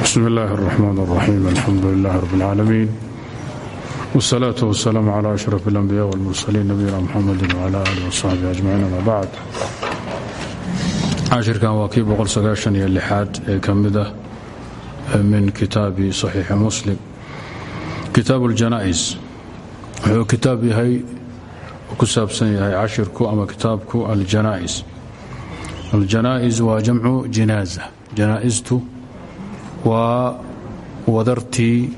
bsm اllahi الرحmn الرaxيim alxamdu لlah rb اlcaalamiin wالsalaaة wالsalaam عlى أشhrف الأnbiyaء wاlmursaliin nabiyina mxamedi wعlى alih وصaxbi أجmaciin ama bacd cashirkan waa kii boqolsagaashan-iyo lixaad ee ka mid ah min kitaabi صaxiixi muslim kitaab اljana'is wuxuu kitaab yahay ku saabsan yahay cashirku ama kitaabku aljana'is aljana'is waa jamcu jinaaza janaa'istu waa wadartii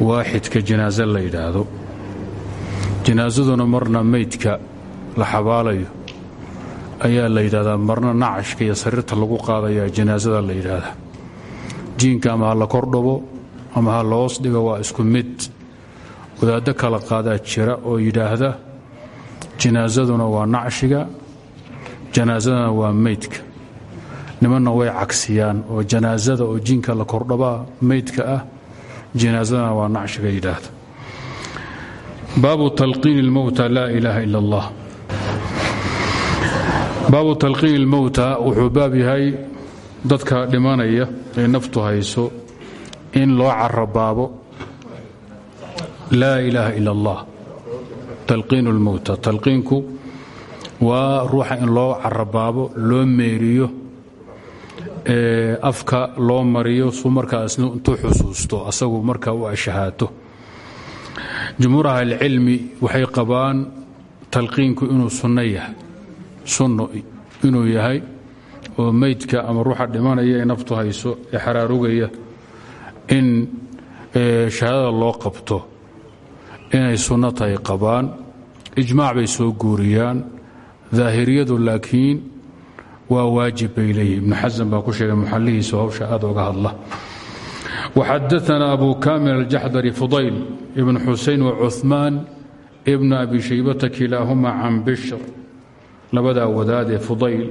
waaxidka janaaso la yidhaahdo. Janaasaduna marna meydka la xabaalayo ayaa la yidhahdaa marna nacashka iyo sariirta lagu qaadayaa janaasada la yidhaahdaa. Jiinka ama ha la kordhabo ama ha dhigo waa isku mid. Wadaaddo kala qaadaa jira oo yidhaahda janaasaduna waa nacshiga janaasadana waa meydka nimanna way cagsiyaan oo janaasada oo jiinka la kordhabaa meydka ah janaasadana waa nacshiga yidhaahda baabu talqiini اlmowta laa ilaaha ila اllah baabu talqiini اlmowta wuxuu baab yahay dadka dhimanaya ee naftu hayso in loo carabaabo laa ilaaha ila اllah talqiinu اlmowta talqiinku waa ruuxa in loo carabaabo loo meeriyo afka loo mariyo su markaas intuu xusuusto asagu markaa u ashahaato. Jumhuur ahlicilmi waxay qabaan talqiinku inuu sunno yahay sunno inuu yahay oo meydka ama ruuxa dhimanaya ee naftu hayso ee xaraarugaya in shahaadada loo qabto inay sunno qabaan ijmaac bay soo guuriyaan daahiriyadu laakiin waa waajib bay leeyihi ibnu xasan baa ku sheegay muxallihiisa hawsha aad oga hadla. Waxadaana abu kamil aljaxdari fudayl ibn xusein wacuثmaan ibn abi shaybata kilaahuma can bishr. Labadaa wadaad ee fudayl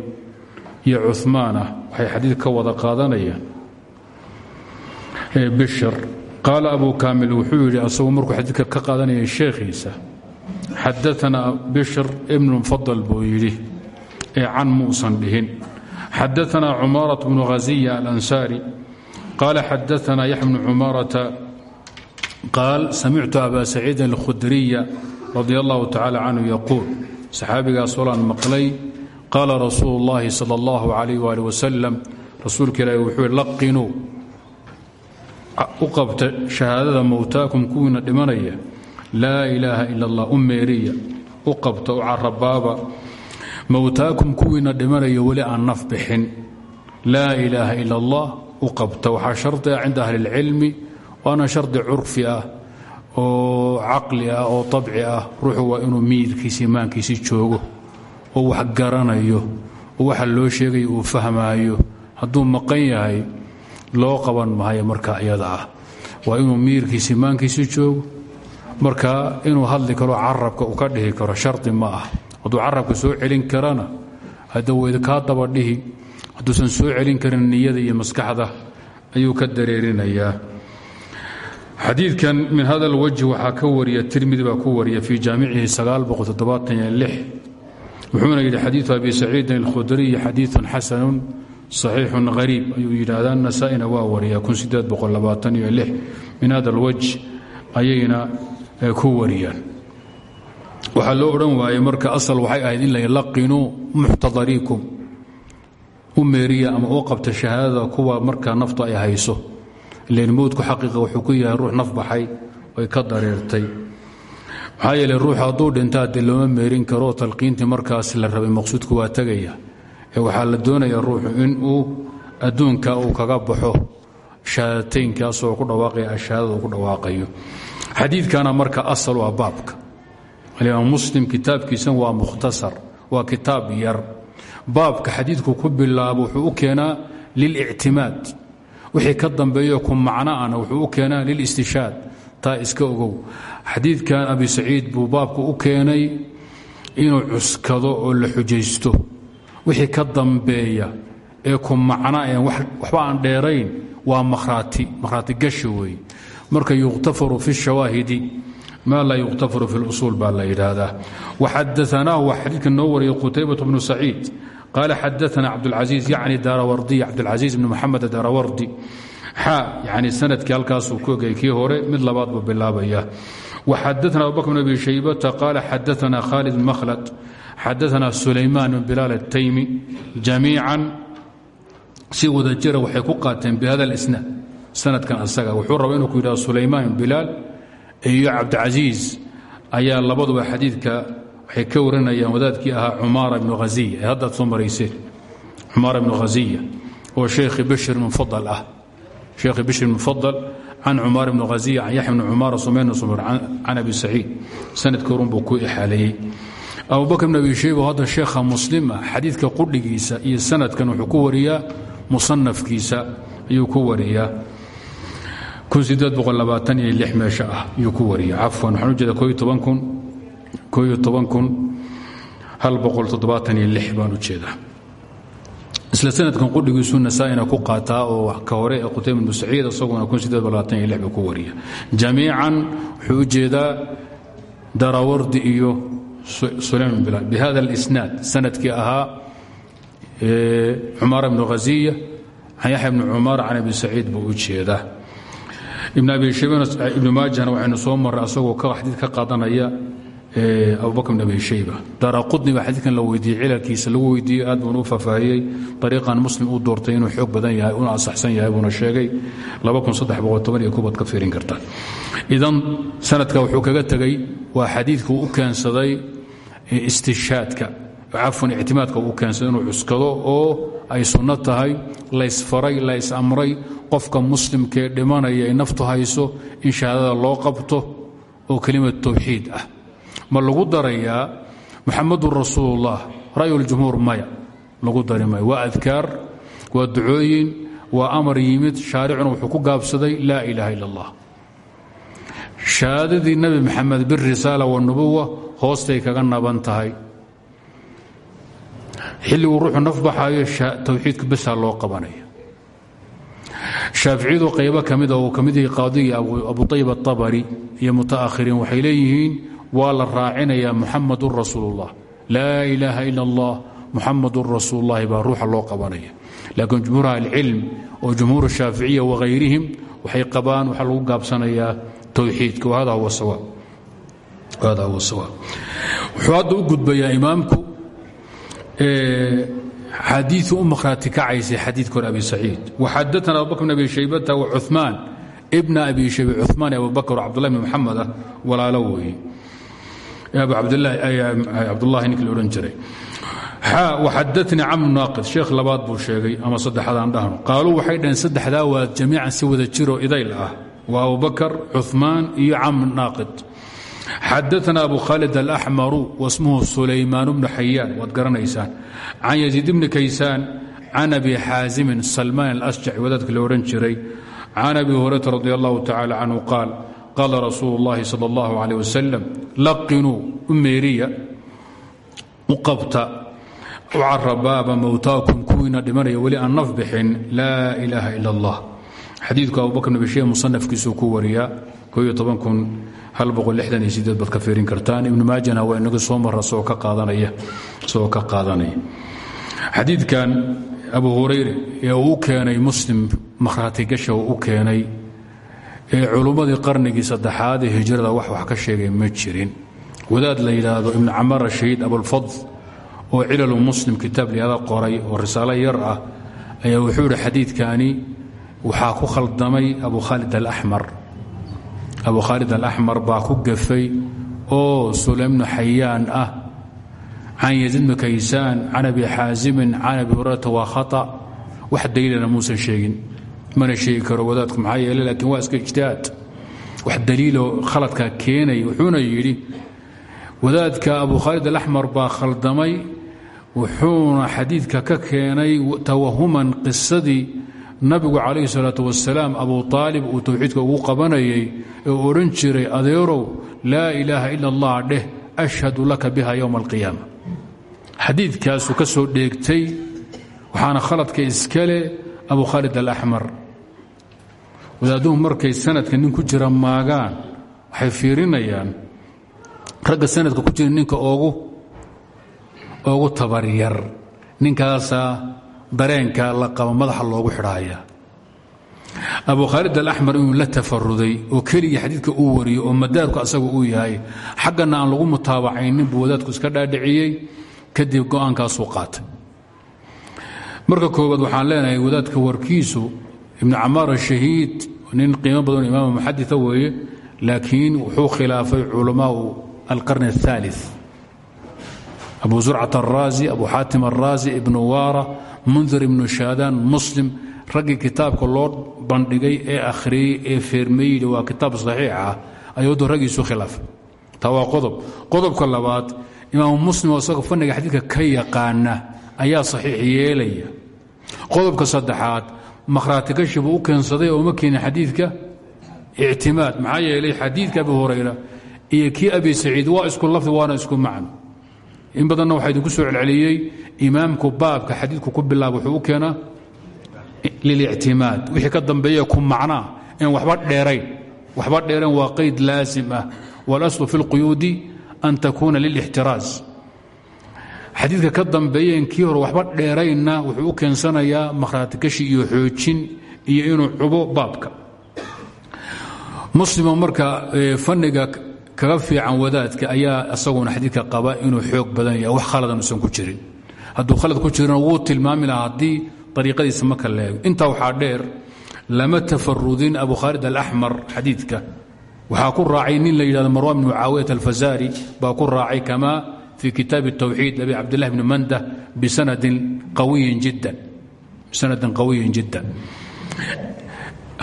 iyo cuثmaan ah waxay ka wada qaadanayaan. Bishr. Qaala abu kamil wuxuu yidhi asagu markuu xadiidka ka qaadanaya sheekhiisa xadaana bishr ibnu mufadal buu yidhi ee can muusan dhihin xadaana cumaaraة bnu haziya alansaari qaala xadaana yaxya bnu cumaarata qaal samictu aba saciidin اlkhudriya radi allahu tacala canhu yaquul saxaabigaas walaan maqlay qaala rasuulu اllahi salى اllahu alayh ali wasalam rasuulka ilaahi wuxuu yhi laqinuu u qabta shahaadada mowtaakum kuwiina dhimanaya laa ilaaha ila اllah u meeriya u qabta u carabaaba mowtaakum kuwiina dhimanaya weli aan naf bixin. Laa ilaaha ila allah u qabta. Waxaa shardi ah cinda ahli اlcilmi waana shardi curfi ah oo caqli ah oo طabci ah. Ruuxu waa inuu miyirkiisi imaankiisi joogo oo wax garanayo waxa loo sheegaya uu fahmaayo. Hadduu maqan yahay loo qaban maayo marka iyada ah. Waa inuu miyirkiisi imaankiisi joogo marka inuu hadli karo carabka uu ka dhihi karo shardi ma ah hadduu carabka soo celin karana hadda weyda kaa daba dhihi hadduusan soo celin karin niyada iyo maskaxda ayuu ka dareerinayaa. Xadiidkan min hada alwajhi waxaa ka wariya tirmidi baa ku wariya fii jaamicihi wuxuuna yidhi xadiiu abi saciidin alkhudriy xadiiun xasanun saxiixun hariib ayuu yidhaahdaa nasaa-ina waa wariya min hada alwajh ayayna ku wariyaan waxaa loo odhan waayey marka asal waxay ahayd in la laqinuu muxtadariikum. U meeriya ama u qabta kuwa markaa naftu ay hayso. Ilan mowdku xaqiiqa wuxuu ku yahay ruux naf baxay oy ka dareertay. Maxaa yeele ruux hadduu dhintaa dee meerin karo talqiintii markaas la rabay maqsuudku waa tegaya ee waxaa la doonaya ruuxu inuu adduunka uu kaga baxo shahaadateynkaasoo ku dhawaaqaya ashahaadada uu ku dhawaaqayo. Xadiidkana marka asal waa baabka alimaam muslim kitaabkiisan waa mukhtasar waa kitaab yar. Baabka xadiidku ku bilaabo wuxuu u keenaa lilictimaad. Wixii ka dambeeyo ku macnoana wuxuu u keenaa lilistishaad. Taa iska ogow. Xadiidkan abi saciid buu baabku u keenay inuu cuskado oo la xujaysto. Wixii ka dambeeya ee ku macno een waxba aan dheerayn waa makhraati makhraati gashi weeye. Marka yukhtafaru fi shawaahidi ma laa yukhtafaru fi lusuul baa la yidhaahdaa. Waxadaanaa waa xadiidka noo wariyay qutaybat bnu saciid. Qaala xadaana cabdاlcaiiz yacni daarawardiy cabdاlcaiiz bn moxamed daarawardi xaa yacni sannadkii halkaasuu ku egay kii hore mid labaadba bilaabaya. Waxadaana abubakr bn abi shaybata qaala xadaana khaalid makhlad. Xadaana sulaymaan bn bilaal ataymi jamiican si wadajira waxay ku qaateen bihada isnaad sanadkan asaga. Wuxuu raba inuu ku yidhahdo sulaymaan bilaal iyo cabdicasiis ayaa labaduba xadiidka waxay ka warinayaan wadaadkii ahaa cumaara bnu haziya ee haddaad soo marayseen cumaara oo sheekhi bishir mufadal ah. Sheekhi bishir mufadal can cumaar bni haziya can yaxya bni cumaara sumayna sumar can abi saciid. Sanadkii horun buu ku ixaaleeyey. Abubakr bn abi shayba hadda sheekha muslima xadiidka qudhigiisa iyo sanadkan wuxuu ku wariyaa musanafkiisa ayuu ku wariyaa meesha ah ayuu ku wariya cafwan waxaan ujeeda baan u jeedaa isla sanadkan qudhigiisu nasaa-ina ku qaataa oo ka hore ee qutayba bnu saciid isaguna buu ku wariya jamiican wuxuu u jeedaa darawardi iyo sulayman bilaal bihada اlisnaad sannadkii ahaa cumaar bnu haziya can yaxya bni cumaar can abi saciid buu u jeedaa ibn abi ibnu maajahna waxaynu soo marray asagoo xadiid ka qaadanaya abubakr bn abi shayba. Daara qudni baa xadiidkan la weydiiyey cilalkiisa lagu weydiiyey aad buuna u faahfaahiyey ariiqan muslim uu doortay inuu xoog badan yahay una asaxsan yahay buuna sheegay. baad ka fiirin kartaa idan sanadka wuxuu kaga tegey waa xadiidku u keensaday istishaadka cafwan ictimaadka uu keensaday inuu cuskado oo ay sunno tahay laysfaray laysamray qofka muslimkee dhimanaya ay naftu hayso in shahaadada loo qabto oo kelimad tawxiid ah. Ma lagu darayaa muxamadun rasuulullah ra'yuljumhuur maya lagu dari maya waa adkaar waa ducooyin waa amar yimid shaaricuna wuxuu ku gaabsaday laa ilaaha ila allah shahaadadii nebi maxamed birisaala wanubuwa hoostay kaga naban tahay xilliguu ruuxu naf baxaayo tawxiidka besaa loo qabanaya. Shaaficiyadu qaybo ka mida uu ka mid yahay qaadigii abu ayib atabari iyo muta'akhiriin waxay leeyihiin waa la raacinayaa muxamadun rasuulullah. Laa ilaaha ila allah muxamadun rasuululahi baa ruuxa loo qabanaya. Laakiin jumhuur ahlicilm oo jumhuur shaaficiya wahayrihim waxay qabaan waxaa lagu gaabsanayaa towxiidka wahada huwa sawaab. Wuxuu hadda u gudbayaa imaamku xadiiu u makhraati kacaysay xadiidka hore abi saciid. Waxadaana abubakr bn abi shaybata wacumaan bna abi shayba cumaan abubakr oo cabdullahi bn maxamed ah walaalo weeye cabdulahi ninkii la odhan jiray. Waxadaanii camr naaqid sheekh labaad buu sheegay ama saddexadaan dhahno qaaluu waxay dhaheen saddexdaa waa jamiican si wada jiroo idayl ah. Waa abubakar cumaan iyo camr naaqid xadaana abu khaalid alaxmaru wasmuhu sulaymaan bnu xayaan waad garanaysaan can yaziid bni kaysaan can abi xaasimin salmaan alasjaci wadaadka la odhan jiray can abi hurayrata radi allahu tacala canhu qaal qaala rasuulu اllahi sal اllahu alيh wasalam laqinuu u meeriya u qabta u carabaaba mowtaakum kuwiina dhimanaya weli aan naf bixin laa ilaaha ila اllah xadiidku abubakr bn bishe musanafkiisuu ku wariyaa baad ka fiirin kartaan. Ibnu maajana waa inaga soo mara isagoo ka qaadanaya xadiidkan abu hurayre ee uu u keenay muslim makhraatigasha uu keenay ee culummadii qarnigii saddexaad ee hijrada wax wax ka sheegay ma jirin. Wadaad la yidhaahdo ibnu camar rashiid abulfadl oo cilalu muslim kitaab liada qoray oo risaalo yar ah ayaa wuxuu yidhi xadiidkani ku khaldamay abu khaalid alaxmar abu khaalid alaxmar baa ku gafay oo sulaymnu xayaan ah can yaziid bni kaysaan can abi xaasimin can abi hurayrata waa sheegin. Mana sheegi karo wadaadku maxaa yeele laakiin waa iska ijtihaad. Wax daliiloo khaladka keenay wuxuuna yidhi wadaadka abu khaalid alaxmar baa khaldamay wuxuuna xadiidka ka keenay tawahuman qisadii nabigu calayhi salaatu wasalaam abu aalib uu towxiidka ugu qabanayay ee u odhan jiray adeerow laa ilaaha ila allah dheh ashhadu laka biha yowma alqiyaama. Xadiidkaasuu ka soo dheegtay waxaana khaladka iskale abu khaalid alaxmar wadaaduhu markay sanadka nin ku jira maagaan waxay fiirinayaan ragga sanadka ku jira ninka oogu oogu tabaryar ninkaasaa dareenka la qaba madaxa loogu xidhaaya. Abu khaalid alaxmar inuu la tafaruday oo keligii xadiidka uu wariyo oo madaarku asagu uu yahay xaggana aan lagu mutaabacaynin buu wadaadku iska dhaadhiciyey kadib go'aankaasuu qaatay. Marka koowaad waxaan leenahay wadaadka warkiisu ibnu camaar ashahiid nin qiimo badan imaam muxadita weeye laakiin wuxuu khilaafay culamaau alqarni اثaali abu zurcat araasi abu xaatim araasi ibnu waara mundir ibnu shaadaan muslim raggii kitaabka loo bandhigay ee akhriyey ee feermeyda waa kitaab saxiix ah ayuu raggiisu khilaafay taa waa qodob. Qodobka labaad imaamu muslim oo isagoo fanniga xadiidka ka yaqaana ayaa saxiix yeelaya. Qodobka saddexaad makhraati kashi buu u keensaday oo ma keenin xadiidka ictimaad maxaa yeelay xadiidka abi hurayra iyo kii abi saciid waa isku lafdi waana isku macno in badanna waxaa idinku soo celceliyey imaamku baabka xadiidku ku bilaaba wuxuu u keenaa lilictimaad. Wixii ka dambeeye ku macnaa in waxba dheerayn. Waxba dheerayn waa qayd laasim ah. Walaslu fi اlquyuudi an takuuna lilاxtiraaz xadiidka ka dambeeyeen kii hore waxba dheeraynna wuxuu u keensanayaa makhraatikashi iyo xoojin iyo inuu cubo baabka. Muslimo marka fanniga kaga fiican wadaadka ayaa isaguna xadiidka qaba inuu xoog badan yahay wax khaladan usan ku jirin. Hadduu khalad ku jirana wuu tilmaami lahaa haddii ariiqadiisa marka leego waxaa dheer lama tafarudin abu khaalid alaxmar xadiidka waxaa ku raacay nin la yidhahdo marwan bn mucaawiyat alfazari baa ku raacay kama fi kitaab الtwxiid abi cabdillahi bni mandah bisanadin qawiyin jiddan.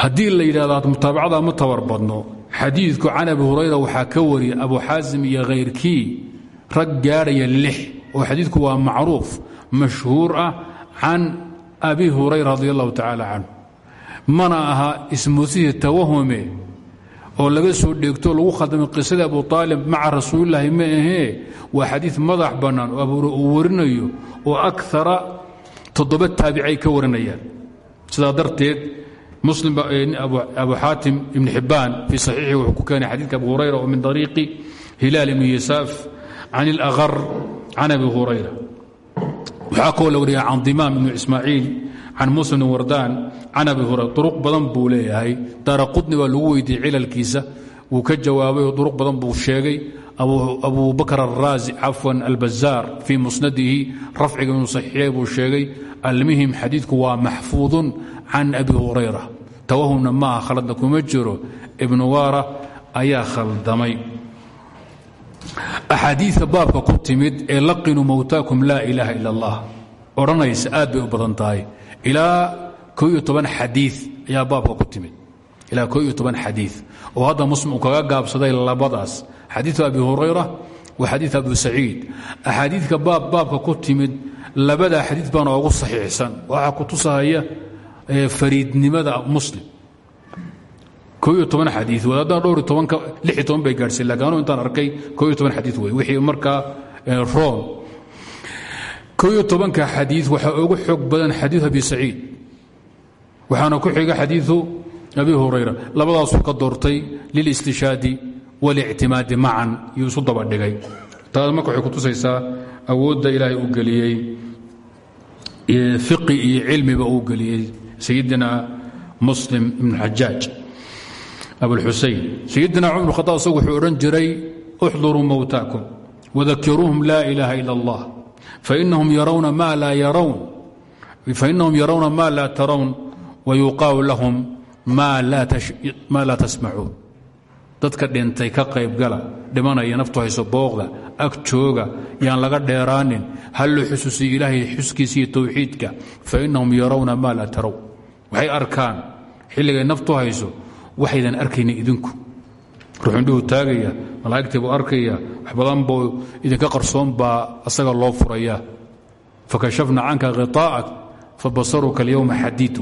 Haddii la yidhahdo mutaabacada ma badno xadiidku can abi hurayra waxaa ka wariya abu xaasim iyo khayrkii rag gaadhaya lix oo xadiidku waa macruuf mashhuur ah can abi hurayra radi allahu tacaala canhu. Mana aha ismusihi tawahume oo laga soo dheegto lagu khaldamay qisadii abu aalib maca rasuulilaahi ma ahee? Waa xadiid madax bannaan oo abuure uu warinayo oo akara toddoba taabicay ka warinayaan. Sidaa darteed abu xaatim ibn xibbaan fii saxiixi wuxuu ku keenay xadiidka abu hurayra oo min ariiqi hilaal ibni yasaaf can ilaqar can abi hurayra. Waxaa kaloo la wariya can dimaam ibnu ismaaciil can musa bn wardaan can abi hurayra. Duruq badan buu leeyahay. Daara qudni baa lagu weydiiyey cilalkiisa. Wuu ka jawaabay oo duruq badan buu sheegay. Abu bakr araazi cafwan albazaar fii musnadihi rafciga inuu saxiixiyay buu sheegay. Almuhim xadiidku waa maxfuudun can abi hurayra tawahumna maaha khaladna kuma jiro. Ibnu waara ayaa khaldamay. Axaadiia baabka ku ee laqinuu mowtaakum laa ilaaha ila allah. Odhanaysa aad bay u badan tahay. Ilaa ko baabka ku timid. Ilaa ko iyo toban kaga gaabsaday labadaas. Xadiiu abi hurayra wa xadiiu abu saciid. Axaadiidka baab baabka ku timid labada xadiid baana ugu saxiixsan. Waxaa ku tusahaya fariidnimada muslim. ko toban xadii wadaadana dhowr iyo tobanka lix toban bay gaadhseen laakiin intaan arkay ko toban xadii wey wixii markaa rom ko iyo tobanka xadii waxaa ugu xoog badan xadiiu abi saciid. Waxaana ku xiga xadiiu abi hurayra. Labadaasuu ka doortay lilistishaadi walictimaadi macan yuu isu daba dhigay. Taas marka waxay kutusaysaa awoodda ilaahay uu geliyey fiqi iyo cilmiba uu geliyey sayidina muslim ibn xajaaj abulxusein sayidina cumar khadaab isagu wuxuu odhan jiray uxduruu mowtaakum wadakiruuhum laa ilaaha ila allah fainahum yarawna ma laa tarown wayuqaalu lahum ma laa tasmacuun dadka dhintay ka qaybgala dhimanaya naftu hayso booqda ag jooga yaan laga dheeraanin hal loo xusuusiyo ilaahay xuskiisa iyo towxiidka fainahum yarawna ma laa tarow. Waxay arkaan xilligay naftu hayso waxaydan arkaynin idinku. Ruxundhuhu taagaya malaa'igtii buu arkaya wax badan buu idinka qarsoon baa asaga loo furaya. Fakashafna canka khiطaa'ak fabasaruka alyowma xadiid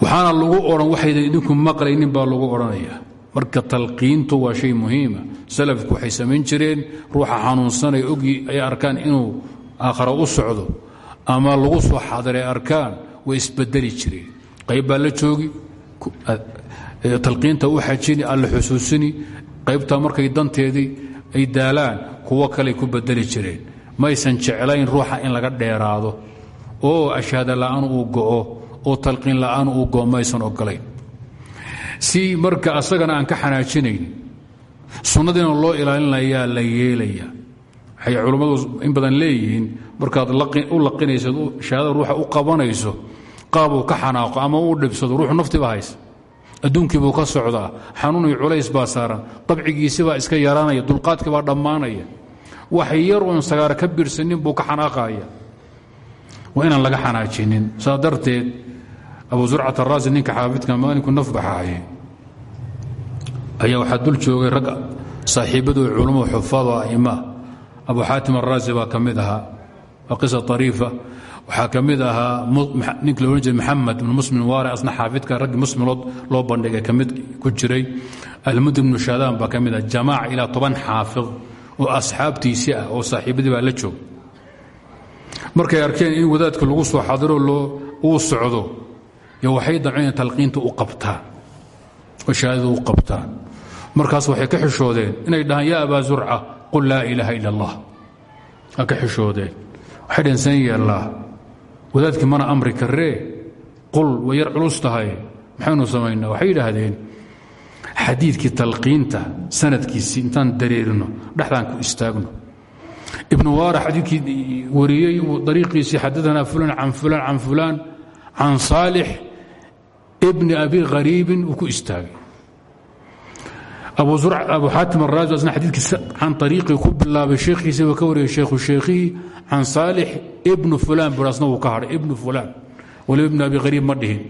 waxaana lagu odhan waxaydan idinku maqlaynin baa lagu odhanaya. Marka talqiintu waa shay muhiima. Salafku waxay samayn jireen ruuxa xanuunsanay ogii ay arkaan inuu aakhara u socdo ama lagu soo xaadiray arkaan way isbedeli jireen. Qayb la joogi talqiinta u xajini alla xusuusini qaybtaa markay danteedii ay daalaan kuwo kaley ku bedeli jireen. Maysan jeclayn ruuxa in laga dheeraado. Oo ashaada la'aan uu go'o oo talqiin la'aan uu goomaysan ogolayn si marka asagana aan ka xanaajinayn sunnadiina loo ilaalinayaa la yeelaya. Waxay culummadu in badan leeyihiin markaad u laqinaysad shahaadada ruuxa u qabanayso qaabuu ka xanaaqo ama uu dhibsado ruuxu naftiba haysa. Adduunkiibuu ka socdaa xanuun iyo culays baa saaran dabcigiisibaa iska yaraanaya dulqaadkibaa dhammaanaya. Wax yar uun sagaar ka birsanin buu ka xanaaqaya waa laga xanaajinin saa darteed abu zurcat araasi ninka xaafidka maalinku nafbaxaaye ayaa waxaa dul joogay rag saaxiibadoo culummadu xufaad oo a'immaa abu xaatim araasi baa ka mid ahaa. Qisa ariifa waxaa ka mid ahaa jiray maxamed ibnu muslim waare asna xaafidka raggii muslilood loo bandhigay ka mid ku jiray. Almud ibnu shaadaan baa ka mid ah jamaaca ilaa toban xaafid oo ah oo saaxiibadii baa la joog. Markay arkeen in wadaadka lagu soo xadiro uu socdo yo waxay damceen talqiinta u qabtaan oo shahaadada u qabtaan markaas waxay ka xishoodeen inay dhahaan yaa abaa zurca qul laa ilaaha ila allah ka xishoodeen waxay dhaheen san yeellaa mana amri karree qul way yar culus tahay. Waxay yidhaahdeen xadiidkii talqiinta sanadkiisii intaan dareerino dhexdaan ku istaagno. Ibnu waara xadiidkii wariyey dariiqiisii xadaanaa fulan can fulan can fulaan can saalix bni abi hariibin uu ku istaagay. Abu xaatim araazi asna xadiidkii can ariiqii ku bilaabay sheekhiisaba ka wariyay sheekhu sheekhihii can saalix ibnu fulaan bur asna wuu ka hadhay ibnu fulaan. Waliba ibnu abi hariib ma dhihin.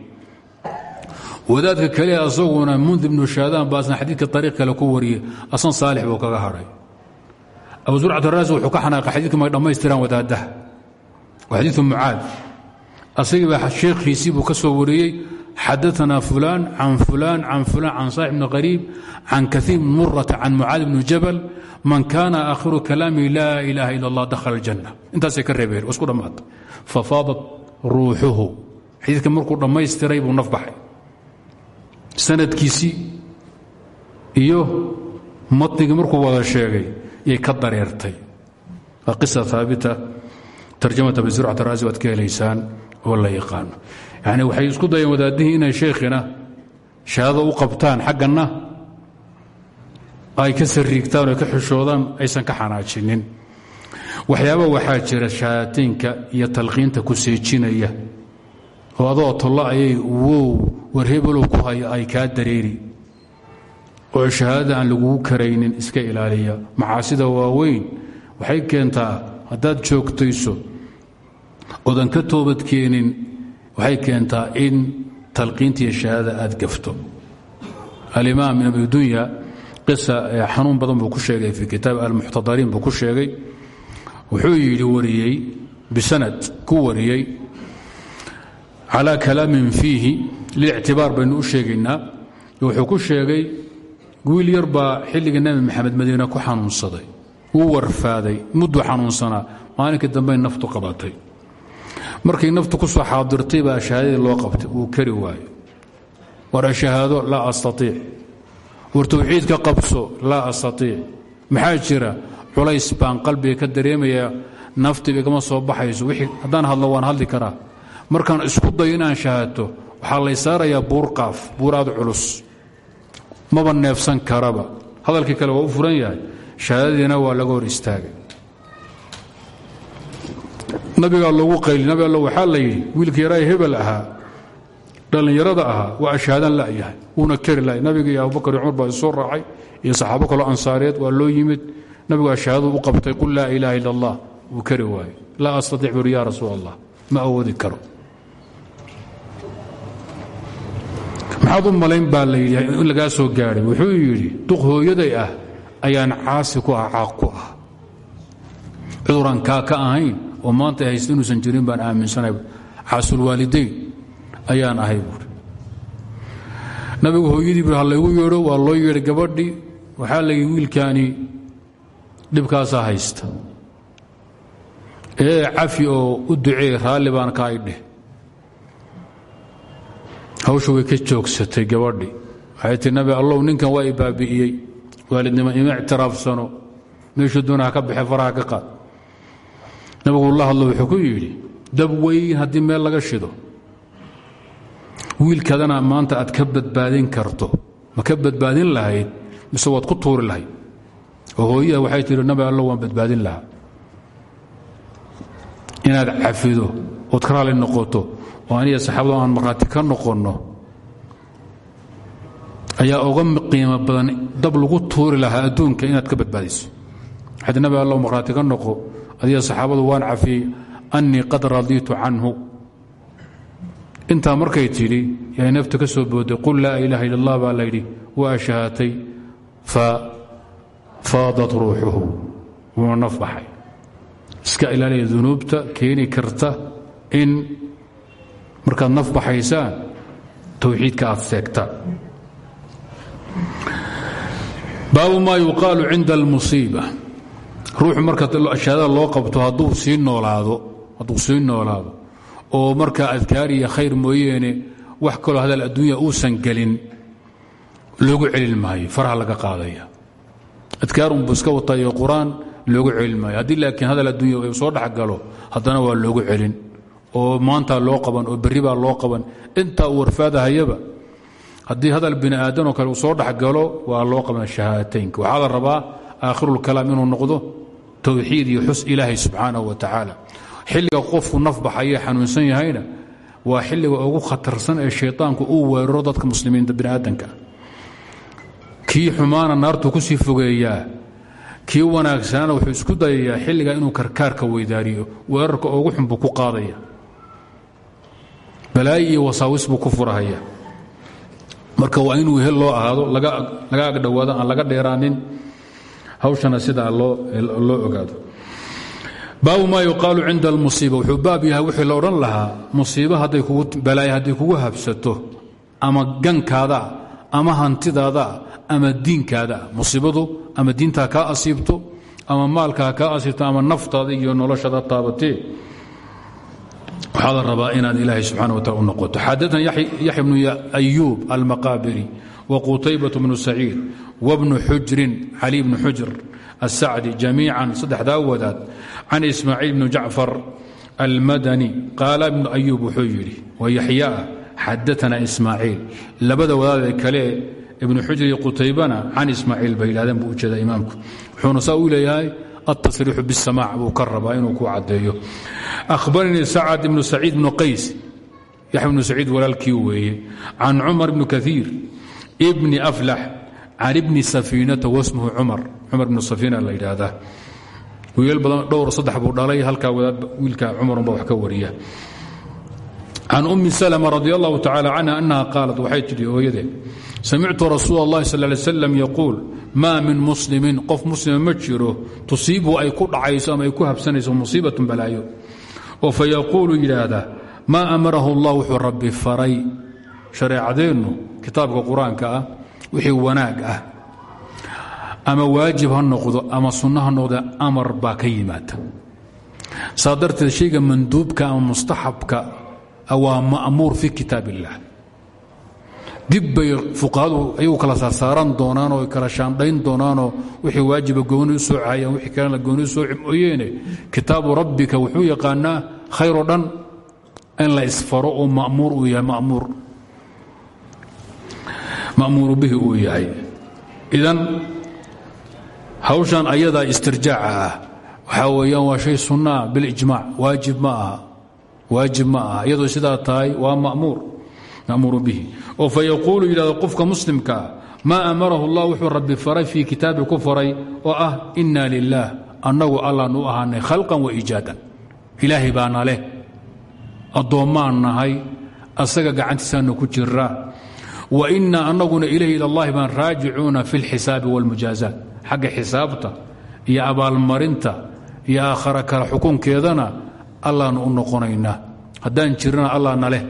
Wadaadka kale asaguna mund ibnu shaadaan ba asna xadiidka ariiq kale ku wariyey asna saalix buu kaga hadhay abu zurcat araasi wuxuu ka xanaaqay xadiidka may dhammaystiraan wadaadaha waa xadiidu mucaad. Asagii baa sheekhiisii buu ka soo wariyey xadaana fulaan can fulaan can fulaan can saaxib bni qariib can kaiir bn murata can mucaad bni jabal man kaana aakhiru kalaami laa ilaaha ila allah dakhala aljanna intaasay ka reebeen isku dhammaatay fafaadat ruuxuhu xadiidka markuu dhammaystiray buu naf baxay sanadkiisii iyo matnigii markuu wada sheegay yay ka dareertay waa qisa haabita tarjamata abi zurcat raasi waad ka helaysaan oo la yaqaano yani waxay isku dayeen wadaadihii inay sheekhina shahaado u qabtaan xagganna. Ay ka sariigtaan oo ka xishoodaan aysan ka xanaajinin. Waxyaaba waxaa jira shahaadateynka iyo talqiinta ku seejinaya. Oo adoo tollo ayay wow war ku haya ay kaa dareeri. Oo shahaadada aan lagugu karaynin iska ilaaliya. Macaasida waaweyn waxay keentaa haddaad joogtayso oodan ka toobadkeenin waxay keentaa in talqiinta iyo shahaadada aad gafto. Alimaam ibn abi dunya qisa xanuun badan buu ku sheegay fii kitaab almuxtadariin buu ku sheegay. Wuxuu yidhi wariyey bisanad ku wariyey calaa kalaamin fiihi lilictibaar baynu u sheegaynaa. Wuxuu ku sheegay wiil yar baa xilliga nebi maxamed madiine ku xanuunsaday wuu warfaaday mudduu xanuunsanaa maalinkii dambey naftu qabatay markay naftu ku soo xaadirtay baa shahaadadii loo qabtay uu kari waayo. War ashahaado laa astaiic war tawxiidka qabso? Laa astaiic maxaa jira? Culays baan qalbiga ka dareemayaa naftiba igama soo baxayso. Haddaan hadlo waan hadli karaa. Markaan isku dayo inaan shahaato waxaa lay saarayaa buur qaaf buur culus. Maba neefsan karaba. Hadalkii kale waa u furan yahay. Shahaadadiina waa laga hor istaagay nabigaa loogu qayli nabi all waxaa la yidhi wiilka yaraa hebel ahaa dhallinyarada ahaa waa ashhaadan la'yahay wuuna keri lahay. Nabiga iyo abubakar iyo baa isoo raacay iyo saxaabo kaloo ansaareed waa loo yimid. Nabigu ashahaadadu u qabtay qul laa ilaaha illa allah wuu keri waaye laa astaiic buri ya rasuul ma awoodi karo. Maxaad malayn baa la yidhi in lagaa soo gaadhay. Wuxuu yidhi duq hooyaday ah ayaan caasi ku ah caaq ku ah. Cuduraan kaa ka ahayn oo maanta haysta inuusan jirin baan aaminsanay caasulwaalidayn ayaan ahay buuri nabigu hooyadii bui ha laygu yeedho waa loo yeedhay gabadhii waxaa layidhi wiilkaani dhibkaasaa haysta. Ee cafi oo u ducee raalli ka aydheh hawsha way ka joogsatay gabadhii. Waxay nabi allow ninkan waa i baabi'iyey. Waalidnimo ima ictiraafsano. Meeshuu doonaha ka baxe faraha ka qaad nabigu la hadlo wuxuu ku yidhi dab weyn haddii meel laga shido. Wiilkaadana maanta aad ka badbaadin karto. Ma ka badbaadin lahayd mise waad ku tuuri lahayd? Oo hooyaha waxay tihi nabi allo waan badbaadin lahaa. Inaad cafido ood ka raali noqoto oo aniga saxaabado aan markhaati ka noqonno ayaa uga qiimo badan dab lagu tuuri lahaa adduunka inaad ka badbaadiso. Waxaad nabi allow markhaati ka noqo adiga saxaabadu waan cafiyey annii qad radiitu canhu. Intaa markay tidhi yay nafta ka soo booday qul laa ilaaha illa allah baa layidhi waa shahaatay fa faadat ruuxuhu. Wuuna naf baxay. Iska ilaaliya dunuubta keeni karta in markaad naf baxaysaan towxiidka aad seegta. Baabu maa yuqaalu cinda almusiiba ruuxu marka ashaadada loo qabto hadduu sii noolaado hadduu sii noolaado oo markaa adkaar iyo khayr mooyeene wax kaloo hadal adduunya uusan gelin loogu celin maayo faraha laga qaadaya. Adkaar unbuu iska wataa iyo qur'aan loogu celin maayo. Haddii laakiin hadal adduunya uu soo dhex galo haddana waa loogu celin. Oo maantaa loo qaban oo berri baa loo qaban. Intaa uu warfaadahayaba haddii hadal bini aadanoo kale uu soo dhexgalo waa loo qaban shahaadateynka. Waxaa la rabaa aakhirulkalaam inuu noqdo towxiid iyo xus ilaahay subxaanahu wa tacaala. Xilliga qofku naf baxaye xanuunsan yahayna waa xilliga ugu khatarsan ee shayطaanku uu weeraro dadka muslimiinta bini aadanka kii xumaana naartuu ku sii fogeeyaa kii wanaagsanaana wuxuu isku dayayaa xilliga inuu karkaarka weydaariyo weerarka ugu xun buu ku qaadaya. Balaayi iyo wasaawis buu ku furahaya. Marka waa in wehel loo ahaado laga agdhowaado aan laga dheeraanin hawshana sidaa loo ogaado. Baabu maa yuqaalu cinda almusiiba. Wuxuu baab yahay wixii la odhan lahaa musiiba balaayo hadday kugu habsato ama gankaadaa ama hantidaada ama diinkaadaa musiibadu ama diintaa kaa asiibto ama maalkaa kaa asiibto ama naftaada iyo noloshada taabatee waxaa la rabaa inaad ilaahay subxana wataala u noqoto. Xadaana yaxya bnu ayuub almaqaabiri bnu saciid wbnu xujrin cali bnu xujr asacdi jamiican saddexdaa wadaad can ismaaciil bni jacfar almadani qaala ibnu ayuub wuxuu yidhi wa yaxyaa xadaana ismaaciil labada wadaadee kale ibnu xujr iyo qutaybana can ismaaciil bay yidhahdeen buu ujeeda imaamku wuxuuna saa u leeyahay altasriixu bisamaac buu ka rabaa inuu ku caddeeyo ahbaranii sacad ibnu saciid bnu qays yaxya bnu saciid walaalkii weeye can cumar bni kaiir bni aflax can ibni safiinata wasmuhu cumar. Cumar ibnu safiina la yidhaahdaa. Wiilal badan dhowr saddex buu dhalay halkaa wiilka cumarunba wax ka wariya. Can ummi salma radi allahu tacala annaha qaalat waxay tidhi hooyadee samictu rasuul اllahi sal lay slam yaquul min muslimin qof muslima ma jiro ay ku dhacayso ama ay ku habsanayso musiibatun balaayo. Oo fa yaquulu yidhaahdaa maa amarahu allah wuxuu rabbi faray. Shareecadeennu kitaabka qur'aanka ah wixii wanaag ah. Ama waajib ha noqdo ama sunno ha noqdo amar baa ka yimaada. Saa darteed shayga manduubka ama mustaxabka waa ma'muur fi kitaab illah dib bay fuqahadu ayagu kala saarsaaran doonaan oo kala shaandhayn doonaanoo wixii waajiba gooni u soo caayaan wixii kalena gooni u soo mooyeene kitaabu rabbika wuxuu yaqaanaa khayroo dhan in la isfaro oo ma'muur uu yahay ma'muur ma'muuru bihi uu yahay. Idan hawshan ayadaa istirjaaca ah waxaa weeyaan waa shay sunnaa bilijmaac waajib ma waajib ma aha. Iyadoo sidaa tahay waa ma'muur ma'muuru bihi. Oo fa yaquulu yidhahdo qofka muslimkaa maa amarahu allah wuxuu rabbi faray fii kitaabi ku faray oo ah inna lilaah annagu allaanu u ahaanay khalqan wa iijaadan ilaahay baana leh addoommaan asaga gacantiisaana ku jiraa wa inna annaguna ilayhi ilallahi baan raajicuuna fi اlxisaabi wاlmujaazaat xagga xisaabta iyo abaalmarinta iyo aakhara kala xukunkeedana allaanu u noqonaynaa. Haddaan jirana allah na leh.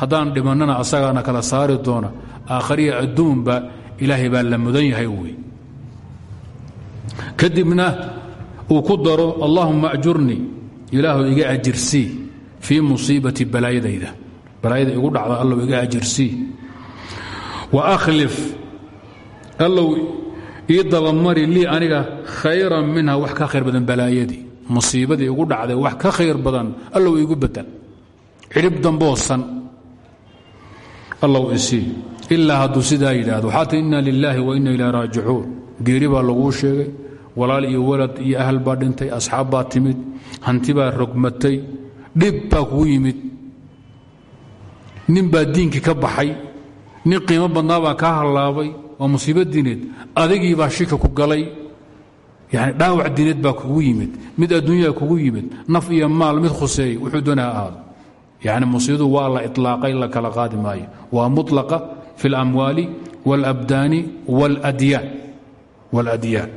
Haddaan dhimannana asagaana kala saari doona aakhariya adduunba ilaahay baa la mudan yahay wey kadibna uu ku daro allahuma ajurnii ilaahu iga ajirsii fii musiibati balaayadayda. Balaayada igu dhacda allow iga ajirsii wa akhlif allow ii dabamari lii aniga khayran minha wax ka khayr badan balaayadii musiibadii igu dhacday wax ka khayr badan allow iigu bedel cidhib damboosan allow isii ilaa hadduu sidaa yidhaahdo waxaa tii inna lilaahi wa inna ilaa raajicuun geeri baa laguu sheegay walaal iyo walad iyo ahal baa dhintay asxaab baa timid hanti baa rogmatay dhib baa kugu yimid nin baa diinkii ka baxay nin qiimo badnaa baa kaa hallaabay waa musiibo diineed adigii baa shika ku galay yani dhaawac diineed baa kugu yimid mid adduunyaa kugu yimid naf iyo maal mid khuseey wuxuu doona ha ahaado yani musiibadu waa la ilaaqay la kala qaadi maayo waa mulaqa fi اlamwaali wاlabdaani wاladyaan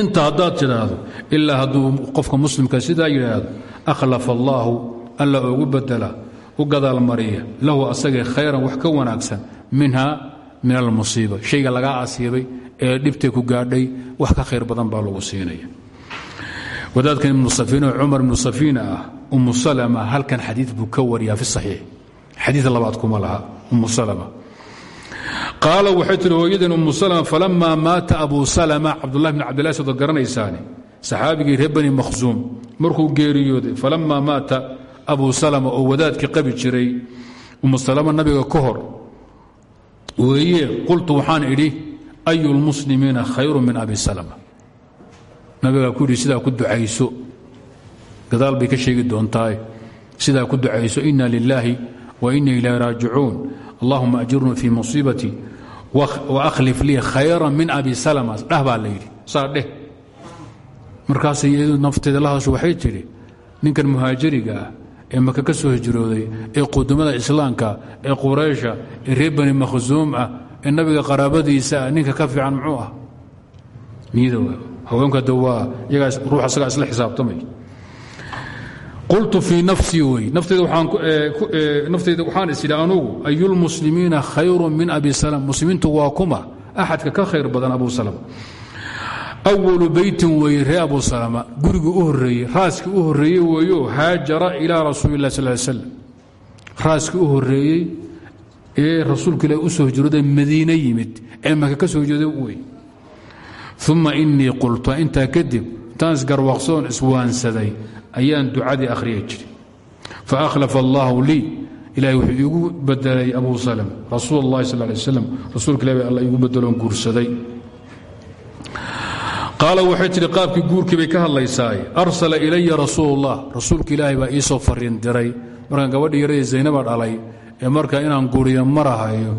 inta haddaad tidhaahdo ilaa hadduu qofka muslimka sidaa yidhaahdo akhlafa allaahu alla ugu bedela u gadaal mariya lahu asagee khayran wax ka wanaagsan minha min almusiiba shayga lagaa asiibay ee dhibtay ku gaadhay wax ka khayr badan baa lagu siinaya. Wadaadkan ibnu safiin oo cumar ibnu safiina ah salama halkan xadiid buu ka wariyaa fi saxiix. Xadiid labaad kuma laha umu salama. Qaala waxay tihi hooyadeen salama falamaa maata abu salama. Cabdullahi bn cabdillahi sado garanaysaane saxaabigii reer bani makhsuum markuu geeriyooday falamaa maata abu salama oo wadaadkii qabi jiray umu salama nabiga ka hor weeye qultu waxaan idhi ayu lmuslimiina khayru min abi salama. Nabigaa ku yidhi sidaa ku ducayso. Gadaal bay ka sheegi doontaay sidaa ku ducayso ina lilaahi wa ina ilaahi raajicuun. Allahuma ajirnii fii musiibatii waakhlif lii khayra min abi salama. Dhah baa la dheh markaasay iyadu nafteeda la hadasho waxay tidhi ninkan muhaajiriga ah ee maka ka soo hijrooday ee qudumada islaamka ee quraysha ee reer bani makhsuum ah ee nabiga qaraabadiisa ah ninka ka fiican muxuu ah niyada waa haweenka de waa iyagaa ruux asagaa isla xisaabtamay. Qultu fii nafsii wey nafteyda waxaan is idhi anugu ayulmuslimiina khayru min abi salm muslimiintu waa kuma axadka ka khayr badan abu salm awalu beytin weeye ree abu salama gurigii u horeeyey raaskii u horeeyey weeyo haajara ilaa rasuuli lah sal slam raaskii u horeeyey ee rasuulka ilah u soo hijrooday madiine yimid ee maka ka soo hijrooday wey uma inii qultu intaa kadib intaan isgarwaqsoon iswaansaday ayaan ducadii akhriya jiray faakhlafa allaahu lii ilahay wuxuu iigu bedelay abu salm rasuul اllahi sal lay slam rasuulka ba alla iigu bedeloon guursaday qaala waxay tidhi qaabkii guurkii bay ka hadlaysaaye arsala ilaya rasuul اllah rasuulka ilaahay baa iisoo fariin diray markaan gabadhi yaradii zaynaba dhalay ee markaa inaan guuriyo marahayo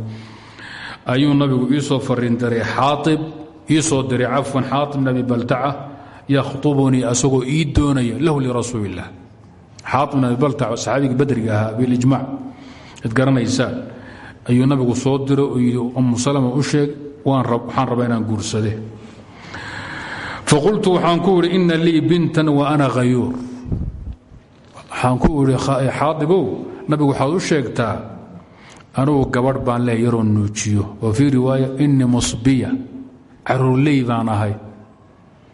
ayuu nabigu iisoo fariin diray xaaib iisoo diray cafwan xaaib bn abi baltaca yakhtubunii asagoo ii lahu lirasuuli illah xaaib bn abi baltaca saxaabigii badriga ahaa bilijmac ad ayuu nabigu soo diro oo yidhi salama u sheeg waxaan rabaa inaan guursade faqultu waxaan ku idhi ina lii bintan wa ana hayuur waxaan ku idhi xaadibow nabigu waxaad u sheegtaa anugu gabadh baan leh yaroo nuujiyo wa fii riwaaya inii musbiya caruurley baan ahay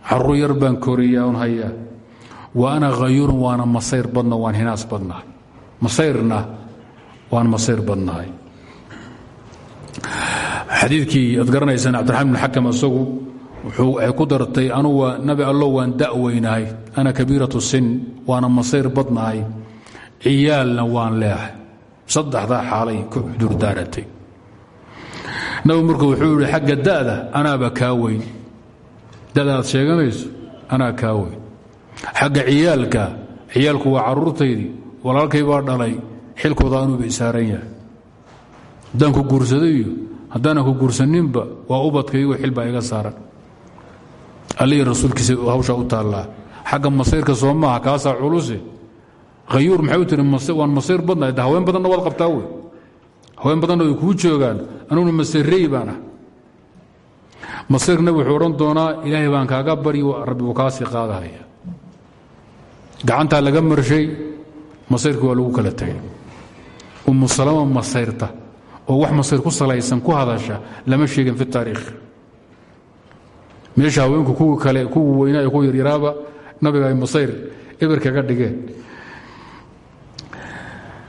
carruur yar baan koriyaa un hayaa wa ana hayuurun waana masayr badno waan hinaas badnahay masayrna waan masayr badnahay waxay ku dartay anugu nabi allo waan da'weynahay ana kabiiratu sin waana masayr badnahay ciyaalna waan leehay. Saddexdaa xaalay ku cudurdaaratay nabigu marku wuxuu yihi xagga da'da anaaba kaa weyn. Da'daad sheeganayso anaa kaa weyn. Xagga ciyaalka ciyaalku waa carruurtaydii walaalkay baa dhalay xilkooda anuuba isaaran yahay. Haddaan ku guursaday iyo haddaanan ku guursaninba waa ubadkaygo xil baa iga saaran allihii rasuulkiisa hawshaa u taallaa. Xagga masayrka soo maaha kaasaa culuse hayuur maxay u tiri waan badnahay. De haween badanna waad qabtaa wey. Haween badanna way kuu joogaan. Anuguna masayrey baan ah wuxuu odhan doonaa ilaahay baan kaaga bari rabbi wuu kaasii qaadahaya. Gacantaa laga marshay masayrkii waa lagu kala tegay umu salama masayrta oo wax masayr ku salaysan ku hadasha lama sheegin fi taariikh meesha haweenku kuwii kale kuwii weynaa ee ku yaryaraaba nabiga ay masayr eber kaga dhigeen.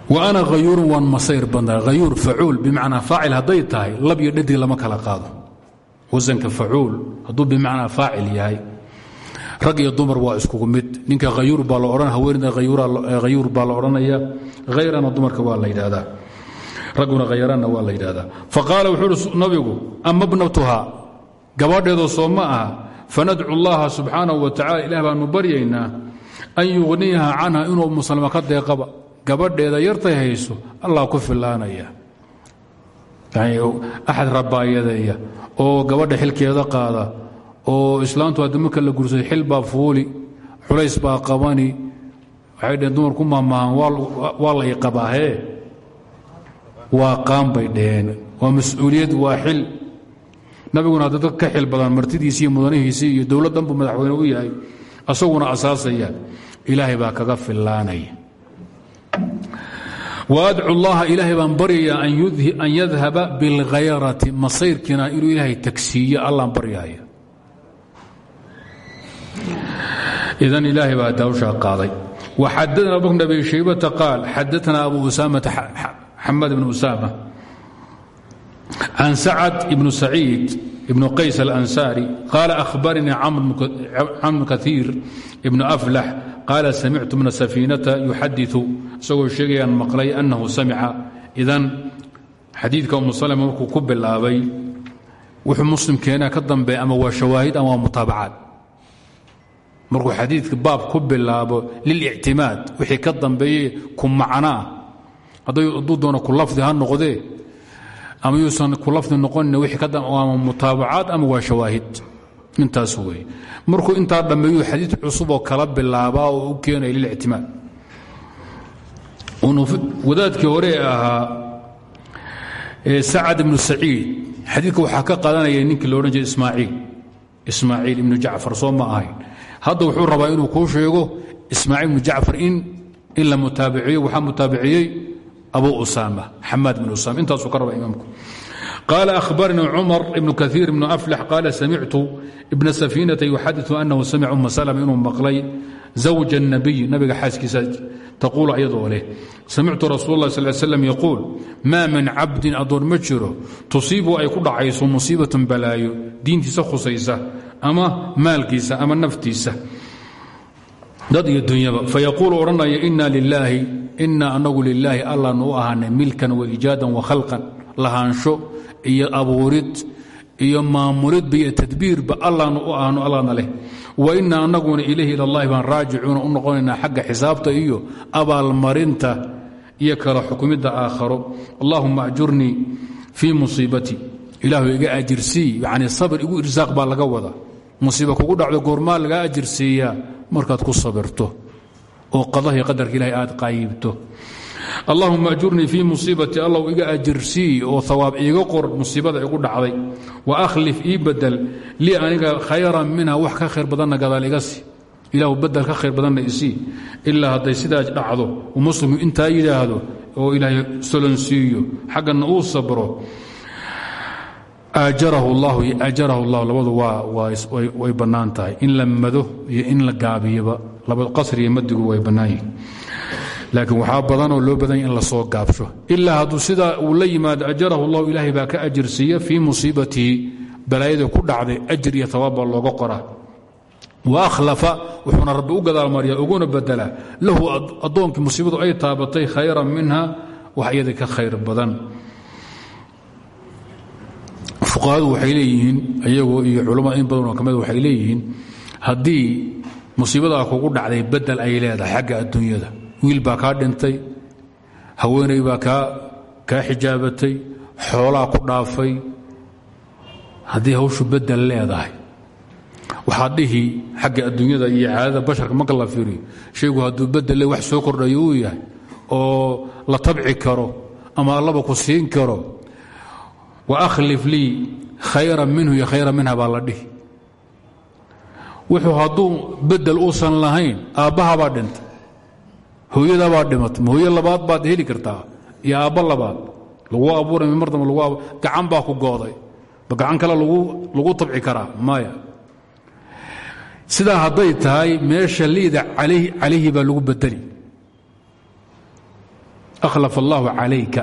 Wa ana hayuurun waan masayr badnaa hayuur facuul bimacnaa faacil hadday lab iyo dhadig lama kala qaado. Wasanka facuul hadduu bimacnaa faacil yahay rag iyo dumar waa iskugu mid. Ninka hayuur baa la odhan haweeneyda hayuur baa la odhanaya hayrana dumarka waa la yidhaahdaa. Ragguna waa la yidhahdaa faqaala wuxuu nabigu ama bnatuhaa gabadheedo soo ma aha fanadcu allaha subxaanahu wa tacala ilah baanu baryaynaa an yugniyaha canha inuu muslima ka deeqaba. Gabadheeda yartay hayso allah ku filaanaya axad rabaayadeeya oo gabadha xilkeeda qaada oo islaantu haddi marka la gursay xil baa fuuli culays baa qabani. Waxay dheheen dumar ku maamaahan waa la i qabaahee waa qaan bay dheheen waa mas'uuliyad waa xil nabiguna dad ka xil badan martidiisii iyo mudanihiisii iyo dowladdan buu madaxweyne u yahay asaguna asaasaya ilaahay baa kaga fillaanaya waadcu llaha ilaahay baan baryayaa an yadhaba bilkhayrati masayrkiina inuu ilaahay tagsiiyo allaan baryaya idan ilaahay baa daawshaa qaaday. Waxadana abu bn abi shaybata qaal xadaana abu usaamata xamad ibn usaama can sacad ibnu saciid ibnu qays alansaari qaala ahbaranii camr kaiir ibnu aflax qaala samictu bna safiinata yuxadiu isagoo sheegayaan maqlay annahu samica idan xadiidka umu salma markuu ku bilaabay wuxuu muslim keenaa ka dambeeya ama waa shawaahid ama waa mutaabacaad markuu xadiidka baab ku bilaabo lilictimaad wixii ka dambeeye ku macnaa hadduu doono ku lafdi ha noqdee ama yuusan ku lafdi wixii ka ama mutaabacaad ama waa shawaahid? Intaas wey markuu intaa dhammeeyu xadiid cusub oo kala bilaabaa oo u keenaya lilictimaad wadaadkii hore ahaa sacad ibnu saciid xadiidka ka qaadanaya ninkii lo odhan ismaaciil. Ismaaciil ibnu jacfar soo hadda wuxuu rabaa inuu kuu sheego ismaaciil ibnu jacfar in in la mutaabiciyo waxaa mutaabiciyey abu usaama xamaad bn usaama intaasuu ka raba imaamku qaala ahbaranii cumar ibnu kaiir ibnu aflax qaala samictu ibna safiinata yuxadiu anahu samic uma salma inuu maqlay zawja الnabiy nabiga xaaskiisa taquul ayadoo leh samictu rasuul اlah sal slam yaquul maa min cabdin adoon ma jiro tusiibu ay ku dhacayso musiibatun balaayo diintiisa khusaysa ama maalkiisa ama naftiisa dad iyo dunyaba fayaquulu odhanaya ina lilaahi ina anagu lilaahi allaanu u ahaanay milkan waijaadan wakhalqan lahaansho iyo abuurid iyo maamulidba iyo tadbiirba allaanu u ahano allana leh. Wa ina anaguna ilayhi ilallahi baan raajicuuna u noqonaynaa xagga xisaabta iyo abaalmarinta iyo kala xukumidda aakharo. Allahuma ajurnii fii musiibatii ilaahu iga ajirsii yani sabir igu irsaaq baa laga wada musiiba kugu dhacdo goormaa lagaa ajirsiiyaa markaad ku sabirto oo qadahi qadarka ilahay aad qaayibto allahuma ajurnii fii musiibatii allow iga ajirsii oo hawaab iiga qor musiibada igu dhacday. Wa akhlif ii badel lii aniga khayran minha wax ka khayr badanna gadaal iga si ilaahu badel ka khayr badanna isii ilaa hadday sidaa dhacdo uu muslimku intaa yidhaahdo oo ilaahay solonsiiyo xaggana uu sabro. Aajarahu llahu labadu way bannaan tahay. In la mado iyo in la gaabiyoba qasriga madigu way bannaan yihiin laakiin waxaa badanoo loo badanya in la soo gaabsho. Ilaa hadduu sidaa uu la yimaado ajarahu llahu ilaahay baa ka ajirsiiya fii musiibatihi balaayada ku dhacday ajir iyo tawaab baa looga qoraa. Wa akhlafa wuxuuna rabbi u gadaalmarya uguna bedelaa lahu addoonkii musiibadu ay taabatay khayran minha wax iyada ka khayr badan. Fuqahadu waxay leeyihiin ayagoo iyo culammada in badanoo ka mid waxay leeyihiin haddii musiibadaa kugu dhacday bedel ay leedahay xagga adduunyada. Wiil baa kaa dhintay haweenay baa kaa xijaabatay xoolaa ku dhaafay. Haddii hawshu bedel leedahay waxaad dhihi xagga adduunyada iyo caadada basharka marka la fiiriyo shaygu hadduu bedel le wax soo kordhayo uu yahay oo la tabci karo ama allaba ku siin karo wa akhlif lii khayran minhu iyo khayran minha baa la dhihi wuxuu hadduu bedel uusan lahayn aabbahabaa dhintay hooyadabaa dhimatay ma hooyo labaad baad heli kartaa iyo aabba labaad lagu abuuray mar lagu gacan baa ku gooday ba gacan kale lagu tabci karaa maya sidaa hadday tahay meesha liida calayhi baa lagu bedeli akhlaf allaahu calayka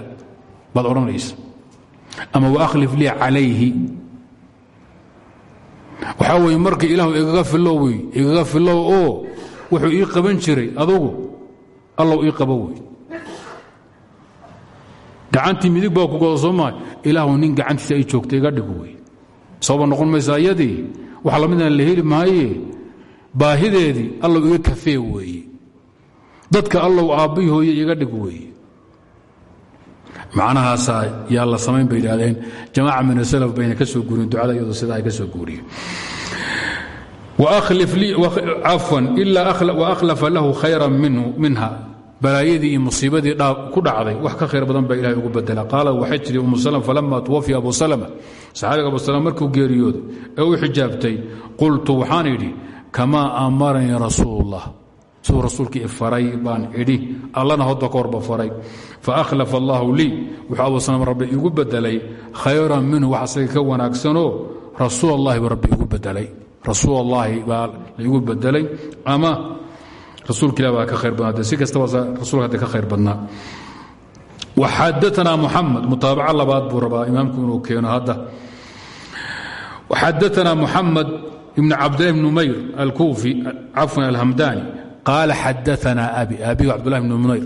baad odhanaysa. Ama waakhlif lii calayhi waxaa weye marka ilaahu igaga filow wey igaga filow oo wuxuu ii qaban jiray adugu allow ii qabo wey gacantii midig baa ku goda soo maha ilaahu nin gacantiisa ay joogta iga dhig wey sababa noqon maysa ayadii wax lamidna la heli maaye baahideedii allow iga kafee weeye dadka allow aabbihi hooye iga dhig weeye macnahaasaa yaa la samayn bay idhaahdeen jamaaca min asalaf bayna ka soo guuriyeen ducada iyadoo sidaa ay ka soo guuriyeen. Waakhlafa lahu khayran minha. Balaayadii iyo musiibadii ku dhacday wax ka khayr badan baa ilahay ugu bedela qaala waxay tidhi umu salm falama tuwafiya abu salma saxaabiga abu salm markuu geeriyooday ee u xijaabtay qultu waxaan idhi kamaa amaranii rasuulullah siduu rasuulkii faray baan idhi allana hodda ka horba faray. Faakhlafa allahu lii wuxuu abu salm rabbi igu bedelay khayran minhu wax asaga ka wanaagsanoo rasuul allahi buu rabbi igu bedelay rasuul allaahi baa laigu bedelay ama rasuulka ilah ka khayr badnaa. Si kastaba rasulka hadda ka khayr badnaa. Waxadaanaa muxamed mutaabaco labaad buu rabaa imaamku inuu keeno hadda. Xadaanaa muxamed ibn cabdillahi bn numayr alkuufi cafwan alhamdani qaala xadaanaa abi abigu cabdullahi bn numayr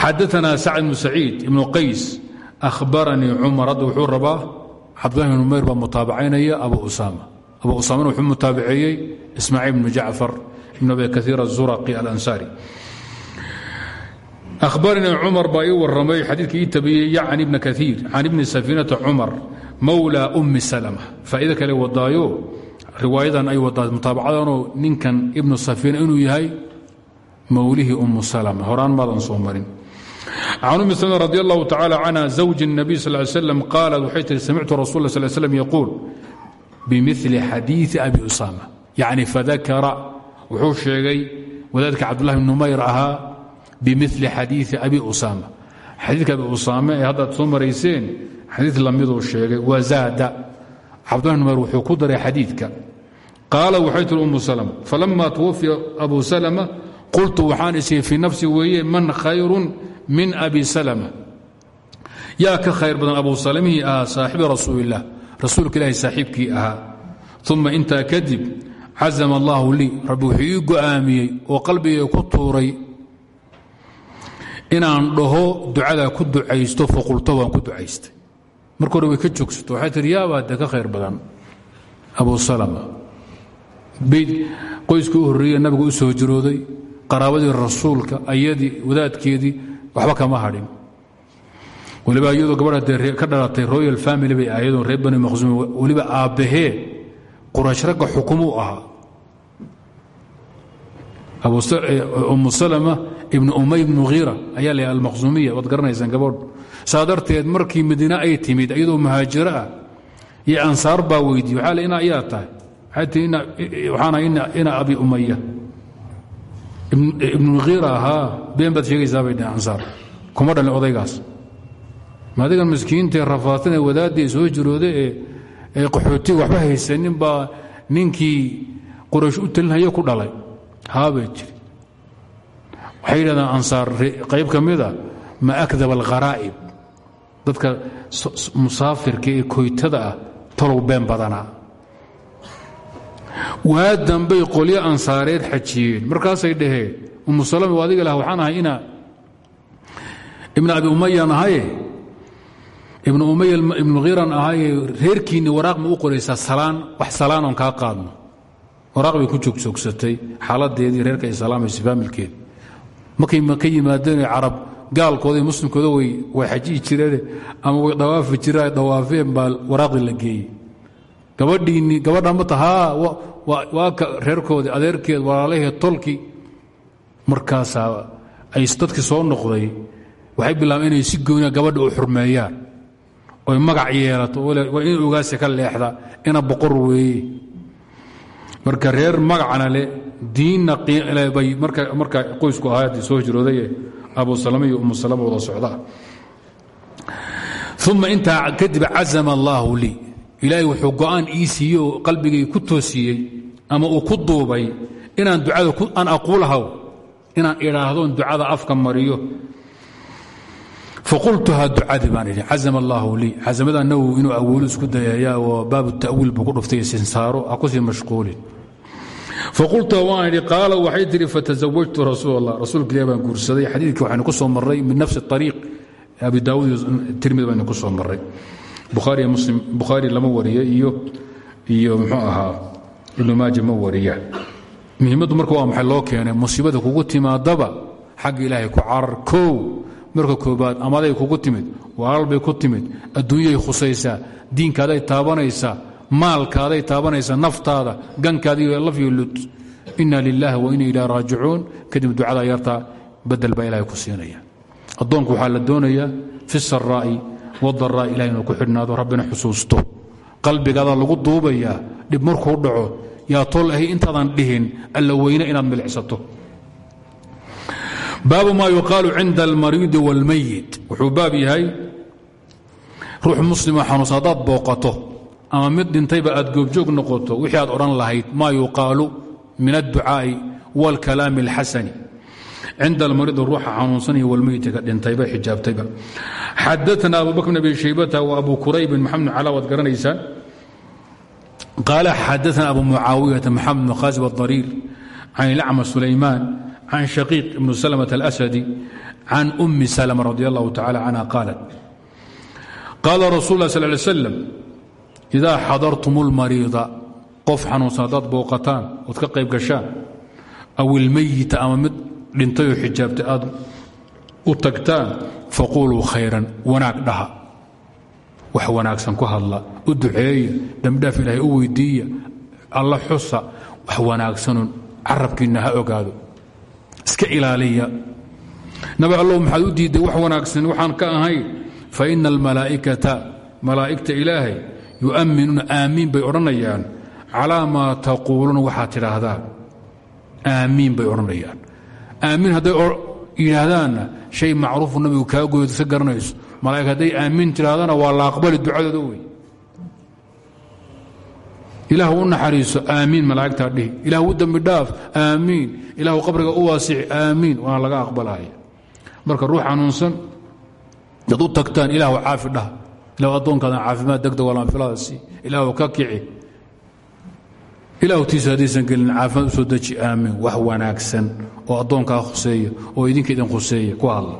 xadaanaa sacd bnu saciid ibnu qays ahbaranii cumar hadda wuxuu rabaa cabdullahi bn numayr baa mutaabacaynaya abu usaama abu usaamana wuxuu mutaabiceeyey ismaaciil bnu jacfar ibn abi kaiir azuraqi alansari ahbaranii cumar baa ii waramay xadiidka ii tabiyey yacni ibna kaiir can ibni safiinata cumar mawla ummi salma faa'ido kale wadaayo riwaayadan ay wadaa mutaabacadanoo ninkan ibnu safiina inuu yahay mawlihii ummu salma horaan maadan soo marin. Can ummi salma radi allahu tacala canha zawji الnabiy sal ly slam qaalat waxay tihi samictu rasul sl slam yaquul abi usama yani fadakara wuxuu sheegay wadaadka cabdulahi bn numayr ahaa bimili xadiii abi usama xadiidka abi usaame ee haddaad soo marayseen xadiid lamiduu sheegay wazaada cabdulahi bn numayr ku daray xadiidka qaala waxay tiri umu salm falama twafya abu salma qultu waxaan isii fii nafsi weeye man khayrun min abi salma yaa ka khayr badan abu salmihii ahaa saaxibi rasuuli illah rasuulka ilaahi saaxiibkii ahaa. Uma intaa kadib cazama allahu lii rabbi wuxuu ii go'aamiyey oo qalbigay ku tuuray dhaho ducadaa ku ducaysto faqulto waan ku ducaystay. Marka way ka joogsato waxay tihi yaabaa de ka khayr badan abu salama. bayd qoyskii u horreeye nabiga u soo jirooday qaraabadii rasuulka ayadii wadaadkeedii waxba kama hadhin. Waliba iyadoo gabadha ka dhalatay royal family bay ahaydoo reer bani maqsuum weliba aabbahee quraysh ragga xukumuu ahaa. Umu salama ibnu umay ibnu khiira ayaa la almaqsuumiya waad garanaysaan gabadhu saa darteed markii madiine ay timid iyadoo muhaajiro ah iyo ansaar baa weydiiye ina ayaa tahay ina abi umaya ibnu khiira ahaa been baad sheegaysaa bay dheheen ansaar. Kuma dhalin odaygaas. Maadigan miskiintae rafaatan ee wadaaddae soo jirooda ee qaxootiga waxba haysanin baa ninkii quraysh u talinhaya ku dhalay. Haabay jiri waxay yidhahdaan ansaar qayb ka mida ma akdaba alkharaa'ib dadka musaafirka ee koytada ah talow been badanaa waa dambay qolyo ansaareed xajiyeen. Markaasay dhaheen umu waa adiga lah waxaan ahay ina. Ibna abi umayan ahaye ibnu umaya ibnu khiiran ahaaye reerkiinni waraaq ma u qoraysaa salaan wax salaan oon kaa qaadno. Waraaq bay ku joogjoogsatay xaaladeedii reerka ay salaamaysa faamilkeeda markay ka yimaadeen carab gaalkooda iyo muslimkooda way xajiyi jireen ama way dhawaafi jireen ay dhawaafeen baa waraaqdii la geeyey gabadhiinni gabadha mata haa waa reerkoodii adeerkeed walaalaheed tolki markaasaa ay dadkii soo noqday waxay bilaabeen inay si gooniya gabadha u xurmeeyaan. Oy magac yeelato waa in ogaasi ka leexda ina boqor weeye. Marka reer magacna le diinna bay marka qoysku ahaayadii soo hijroodaye abu salama iyo umu salama wada socdaa. Uma intaa kadib cazama allaahu lii ilaahay wuxuu go'aan ii siiyey oo qalbigay ku toosiyey ama uu ku duubay inaan ducada aan aquulahaw inaan idhaahdoon ducada afka mariyo. Faqultuhaa ducadii baan idhi cazama allaahu lii. Cazamada nawowi inuu awoolu isku dayayaa oo baabu ta'wiil buu ku dhuftay sinsaaro ha mashquulin. Faqultuha waan idhi qaala waxay tihi fatasawajtu rasuul allah rasuulka ilah baan guursaday. Xadiidkii ku soo marray min nafsi ariiq abi daawud iyo tirmidi baynu ku soo maray bukhaari lama wariyo iyo muxuu ahaa ibnu maaja ma wariya. Muhiimaddu marka waa maxay loo keenay? Musiibada kugu timaadaba xagga ilaahay ku carar kow. Marka koobaad amaday kugu timid walaal bay ku timid adduunyay khusaysaa diinkaaday taabanaysaa maalkaaday taabanaysaa naftaada gankaadiiyo lafyo lud. Inna lilaahi wa inna ilaa raajicuun. Kadib ducada yartaa badel baa ilahay ku siinaya. Addoonku waxaa la doonayaa fi saraa'i wadaraa ilahay inuu ku xidhnaado rabbina xusuusto qalbigaada lagu duubayaa dhib markuu dhaco yaa tol ahi intaadan dhihin alla weyne inaad milicsato baabu maa yuqaalu cinda almariidi wاlmayit wuxuu baab yahay ruux muslimo xanuunsan haddaad booqato ama mid dhintayba aad goobjoog noqoto wixii aad odhan lahayd maa yuqaalu min adducaa'i wاlkalaami اlxasani cinda almariidi ruuxa xanuunsanihi walmeyiti ka dhintayba xijaabtayba xadaana abubakr bn abi shaybata wa abu kuraybin maxamed bn cala waad garanaysaan qaala xadaana abu mucaawiyata maxamed bn khasib adariir can ilacma sulaymaan can shaqiiq ibnu salmata alasadi can ummi salma radi allahu tacala canha qaalat qaala rasul lah sal ly slam idaa xadartum lmariida qof xanuunsan haddaad booqataan ood ka qayb gashaan aw ilmeyita ama mid dhintayoo xijaabtay aad u tagtaan faquluu khayرا wanaag dhaha. Wax wanaagsan ku hadla u duceeya dembidhaaf ilaahay u weydiiya alla xusa wax wanaagsanun carabkiinna ha ogaado. Iska ilaaliya. Nabi allow maxaad u diidday wax wanaagsan waxaan ka ahayn. Fa ina almalaa'ikata malaa'igta ilaahay yu'amminuuna aamiin bay odhanayaan. Calaa maa taquuluuna waxaad tidhaahdaan aamiin bay odhanayaan aamiin hadday yidhaahdaanna shay macruufu nabigu kaa goyodsa garanayso. Malaa'ig hadday aamiin tidhahdana waa la aqbali ducadooda wey. Ilaah u naxariiso aamiin malaa'igtaa dhihi. Ilah u dembi dhaaf aamiin ilahu qabriga u waasici aamiin waana laga aqbalaya. Marka ruux xanuunsan dad u tagtaan ilaahu caafi dhaha. Ilahu addoonkaadan caafimaad degdeg walanfilada sii. Ilaahu ka kici ilaahu tiisa haddaysan gelin caafimaad u soo deji aamiin wax wanaagsan oo addoonkaa khuseeya oo idinka idin khuseeya. Ku hadla.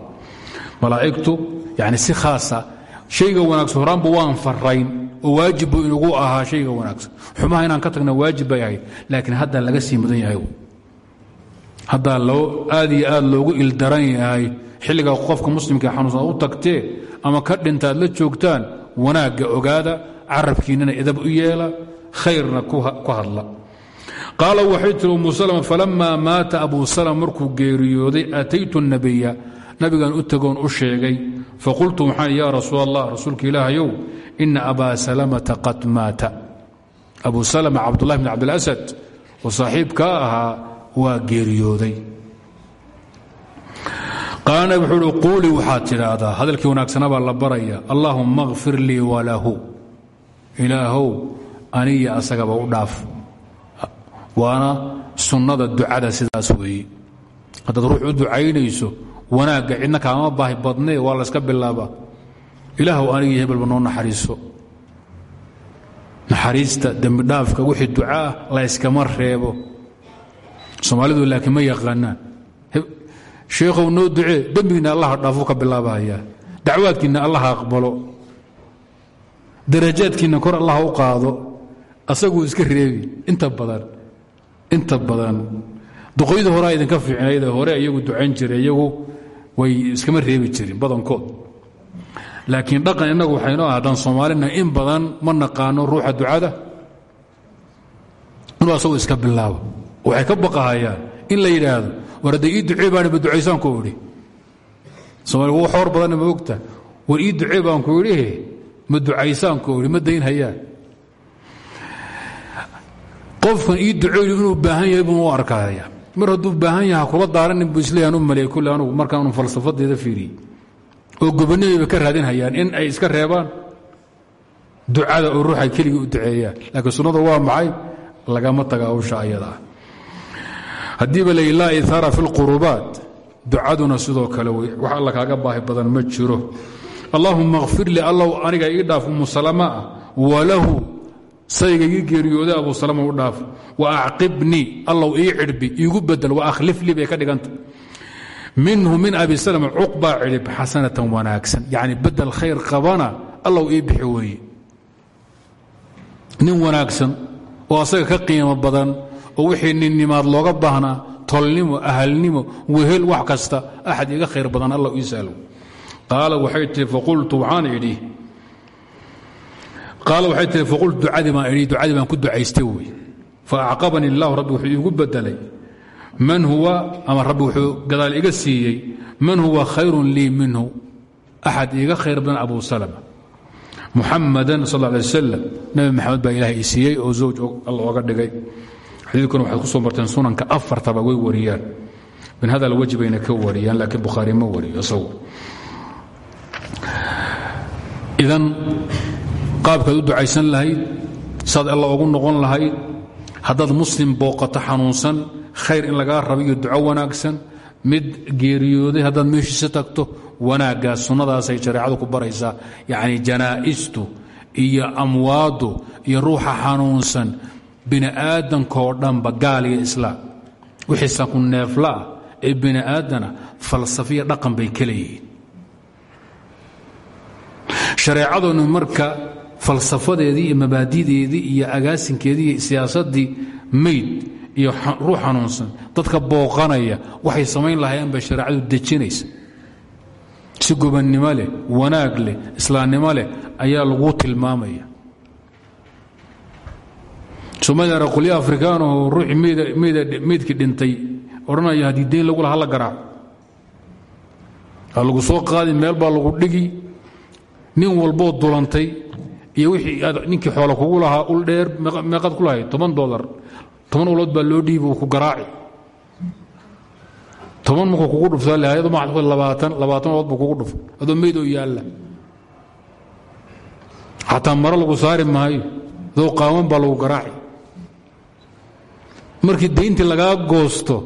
Malaa'igtu yani si khaasa shayga wanaagsan horaanba waan farayn oo waajib buu inugu ahaa shayga wanaagsan. Xumaha inaan ka tagna waajib bay ahayd laakiin hadda laga sii mudan yahay haddaa aad iyo aad loogu ildaran yahay xilliga qofka muslimka xanuunsan u tagtee ama ka dhinta aad la joogtaan wanaagga ogaada carabkiinnana idab u yeela khayrna ku hadla. Qaala waxay tiri umu salma falamaa abu salma markuu geeriyooday ataytu nabiya nabigan u tagoon u sheegay faqultu waxaan ya rasuul allah rasuulka ilaahayow ina abaa salamata qad maata. Abu salma cabdullahi bn cabdilasad oo saaxiibkaa ahaa waa geeriyooday. Qaala nabig wuxuu uhi quulii waxaad hadalkii wanaagsanaa baa la baraya allaahumma kfir lii walahu ilaahow aniya asagaba u dhaaf. Waana sunnada ducada sidaas weeye haddaad ruux u ducaynayso wanaagga cidna kaama baahi badnee waa layska bilaabaa. Ilaahw anigii hebelba noo naxariiso. Naxariista dembidhaafka wixii ducaah layskama reebo. Soomaalidu laakiin ma yaqaanaan. Sheekhow noo ducee dembigiinna allaha dhaafuu ka bilaabahayaa. Dacwaadkiinna allaha aqbalo. Darajaadkiinna kor allaha u qaado asaguu iska reebi. Inta badan. Inta badan. Duqoyda horaa idinka fiicnayda hore iyagu ducayn jire iyagu way iskama reebi jirin badankood. Laakiin dhaqan innagu waxaynoo ah soomaalina in badan ma naqaano ruuxa ducada. Inuu asagu iska bilaabo. Waxay ka baqahayaan in la yidhaahdo war hadda ii ducee baanba ducaysaanku idhi somaaligu wax hor badanna ma ogta. War ii ducee baan ku idhi ma ducaysaanku idhi ma dayn hayaan qofkan ii duceyni inuu baahan yahay buu u arkaya mar hadduu baahan yaha kula daaranin buu isleeyahan u maleey kulle anugu markaanu falsafadeeda fiiriyey oo gobonnimayba ka raadinhayaan in ay iska reebaan ducada oo ruuxa keligii u duceeyaan. Laakiin sunnadu waa maxay? Lagama taga hawsha ayada. Ah haddiiba la laa ihaara fi lqurubaat sidoo kale wey wax alla kaaga baahi badan ma jiro. Allaahumma kfir li allow aniga ii dhaaf umu salama ah walahu sayga geeriyooday abu salama u dhaaf wa acqibnii allow ii cidhbi iigu bedel wa akhlif lii bay ka dhiganta. Minhu min abi salm cuqbaa cidhib xasanatan wanaagsan. Yacni bedel khayr qabana allow ii bixi weeye. Nin wanaagsan oo asaga ka qiimo badan oo wixii ninnimaad looga baahnaa tolnimo ahalnimo wehel wax kasta axad iga khayr badan alla ii sahlo qaala waxay tihi faqultu waxaan idhi qaala waxay tihi faqultu ducadii baan idhi ducadii baan ku ducaystay wey faacqabani اllahu rabbi wuxuu iigu man huwa ama rabbi gadaal iga siiyey man huwa khayrun lii minhu. Axad iiga khayr badan abu salma muxamadan sal lay wasalam nebi maxamed baa ilaah i oo zawj alla oga dhigay. Xadiidkuna waxaad ku soo marteen sunanka afartaba way wariyaan. Min hada alwajhi bayna ka wariyaan laakiin bukhaari ma wariyo isagu idan qaabkaad u ducaysan lahayd saad alla ugu noqon lahayd haddaad muslim booqato xanuunsan khayr in lagaa raba iyo duco wanaagsan mid geeriyooday haddaad meeshiisa tagto wanaaggaas sunnadaasay shareecadu ku baraysaa. Yacni janaa'istu iyo amwaaddu iyo ruuxa xanuunsan bini aadankoo dhanba gaal iyo islaam wixiisa ku neeflaah ee bini aadana falsafiya dhaqan bay ka leeyihiin. Shareecadunu falsafadeedii iyo mabaadideedii iyo agaasinkeedii iyo siyaasaddii mayd iyo ruux xanuunsan dadka booqanaya waxay samayn lahaayeen bay shareecadu dejinaysa. Si gobannimo leh wanaag leh islaamnimo leh ayaa lagu tilmaamaya. Somaaliya qolya afrikaanoo ruuxii meydkii dhintay odhanaya haddii dayn lagu laha la garaaco ha lagu soo qaadi meel baa lagu dhigi nin walboo dulantay iyo wixii aad ninkii kugu lahaa ul dheer meeqaad ku lahayd? Toban dolar toban ulood baa loo dhiibi uu ku garaaci. Toban markuu kugu dhuftaa lahayado maxad ku labaatan labaatan ulood buu kugu dhufo. Adoo meydoo yaalla. Xataa maro lagu saari maayo. Adoo qaawan baa lagu garaaci. Markii dayntii lagaa goosto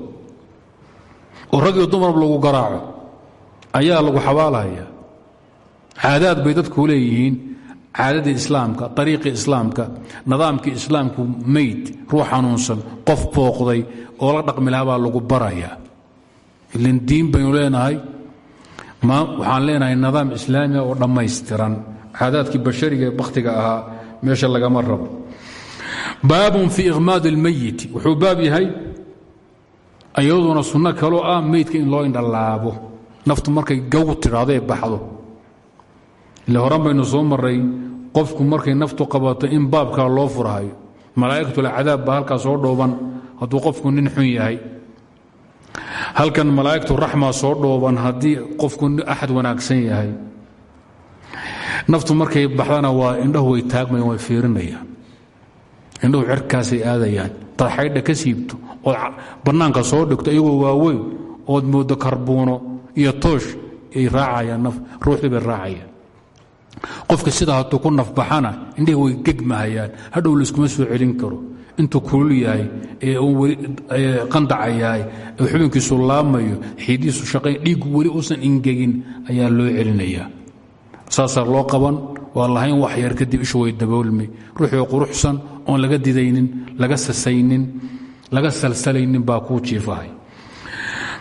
oo rag iyo dumarba lagu garaaco ayaa lagu xabaalhaya caadaad bay dadku leeyihiin caadadii islaamka ariiqii islaamka nidaamkii islaamku mayd ruux xanuunsan qof booqday oo la dhaqmi lahaa baa lagu barayaa ilin diin baynu leenahay. Waxaan leenahay nidaam islaamiga oo dhammaystiran. Caadaadkii bashariga ee bakhtiga ahaa meesha lagama rabo. Baabun fii ikhmaad اlmayiti wuxuu baab yahay iyaduna sunno kaloo ah meydka in loo indhalaabo naftu markay gaw tidhaahdo ee baxdo ile qofku markay naftu qabato in baabkaa loo furhayo malaa'igtulcadaab baa halkaa soo dhooban hadduu qofku nin xun yahay. Halkan malaa'igtu raxmaa soo dhooban haddii qofku axad wanaagsan yahay. Naftu markay baxdana waa indhahu way taagmayaan way fiirinayaan. Indhahu cerkaasay aadayaan. Xaydha ka siibto ood bannaanka soo dhigto iyagoo waaweyn ood mooddo karbuuno iyo toosh ay raacayaan ruuxdii raacayaan qofka sidaa hadduu ku nafbaxana indhihi way gegmahayaan. Hadhow layskuma soo celin karo. Intuu kulul yahay ee qandaca yahay ee xubinkiisu laamayo xiidiisu shaqayn dhiiggu weli uusan ingegin ayaa loo celinayaa saasaa loo qaban waa lahayn wax yar kadib ishu way daboolmi. Ruuxii quruxsan oon laga didaynin laga sasaynin laga salsalaynin baa kuu jiifahay.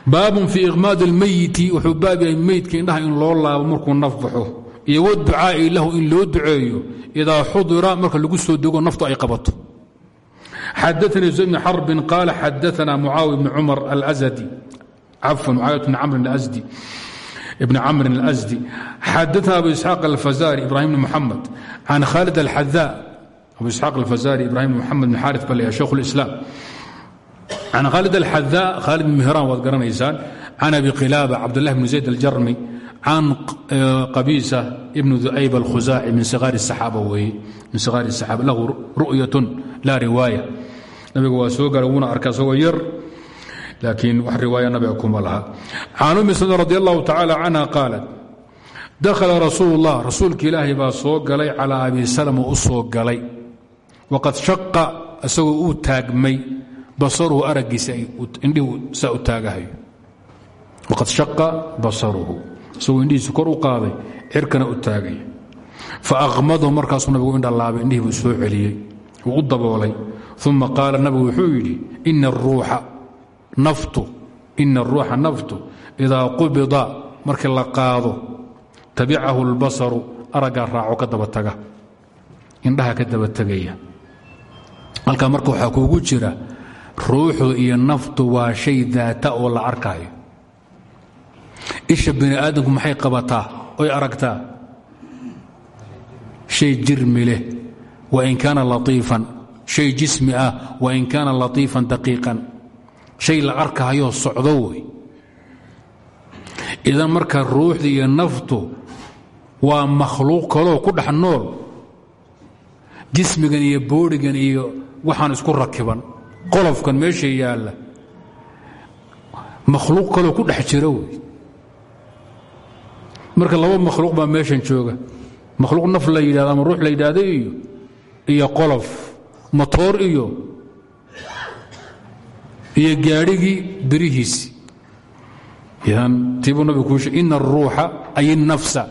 Baabun fii ikhmaad almeyiti wuxuu baab meydka indhaha in loo laabo markuu nafbaxo iyo waducaa'i lahu in loo duceeyo idaa xudira marka lagu soo dego naftu ay qabato xadaanii زyd bn xarbin qaala xadaana mucaawi bn cumar alأsdi cafwan mucaawiyat bn camrin asdi بن cمر الأزدي xadثna أبو إسحاق الفزاري إبراهيم بن محمد عن khالد الحذاء أبو إسحاق الفزاري إبراهيم بن محمد بن xاrث bal شhيkh الإسلام عن khالد الحذاء khالد بن مهrان waad garanaysaan عن أبي قلابة cبدالله بن زيد الجرمي can qabiisa ibn ducayb alkhuzaaci min sikaari saxaaba weeye min sikaari saxaaba lahu ru'yatun laa riwaaya nabiga waa soo gaara wuuna arka isagoo yar laakiin wax riwaaya nabiga kuma laha can ummi salma radi allahu tacaala canha qaalat dakhala rasuul اllah rasuulka ilaahay baa soo galay calaa abi salama u soo galay waqad shaqa isagoo uu taagmay basaruhu araggiisa indhihu saa u taagahayo waqad shaqa basaruhu isagoo indhihiisu kor u qaaday cirkana u taagaya faaqmadahu markaasuu nabigu indhalaabay indhihii buu soo celiyey wuu u daboolay. Uma qaala nabigu wuxuu yidhi ina aruuxa naftu idaa qubida markii la qaado tabicahu اlbasaru araggaa raaco ka daba taga indhaha ka daba tegaya. Halkaa marka waxaa kuugu jira ruuxdu iyo naftu waa shay daata oo la arkaayo isha bini aadamku maxay qabataa? Oy aragtaa? Shay jirmi leh wain kaana latiifan. Shay jismi ah wain kaana latiifan daqiiqan. Shay la arkahayoo socdo wey. Idan marka ruuxda iyo naftu waa makhluuq kaloo ku dhex nool. Jismigan iyo boodhigan iyo waxaan isku rakiban. Qolofkan meesha yaalla makhluuq kaloo ku dhex jira wey marka laba makhluuq baa meeshan jooga. Makhluuq naf la yidhahdo ama ruux la yidhaahdo iyo iyo qolof matoor iyo iyo gaadhigii birihiisii yan tiibuu nabigu kuushe ina aruuxa ay innafsa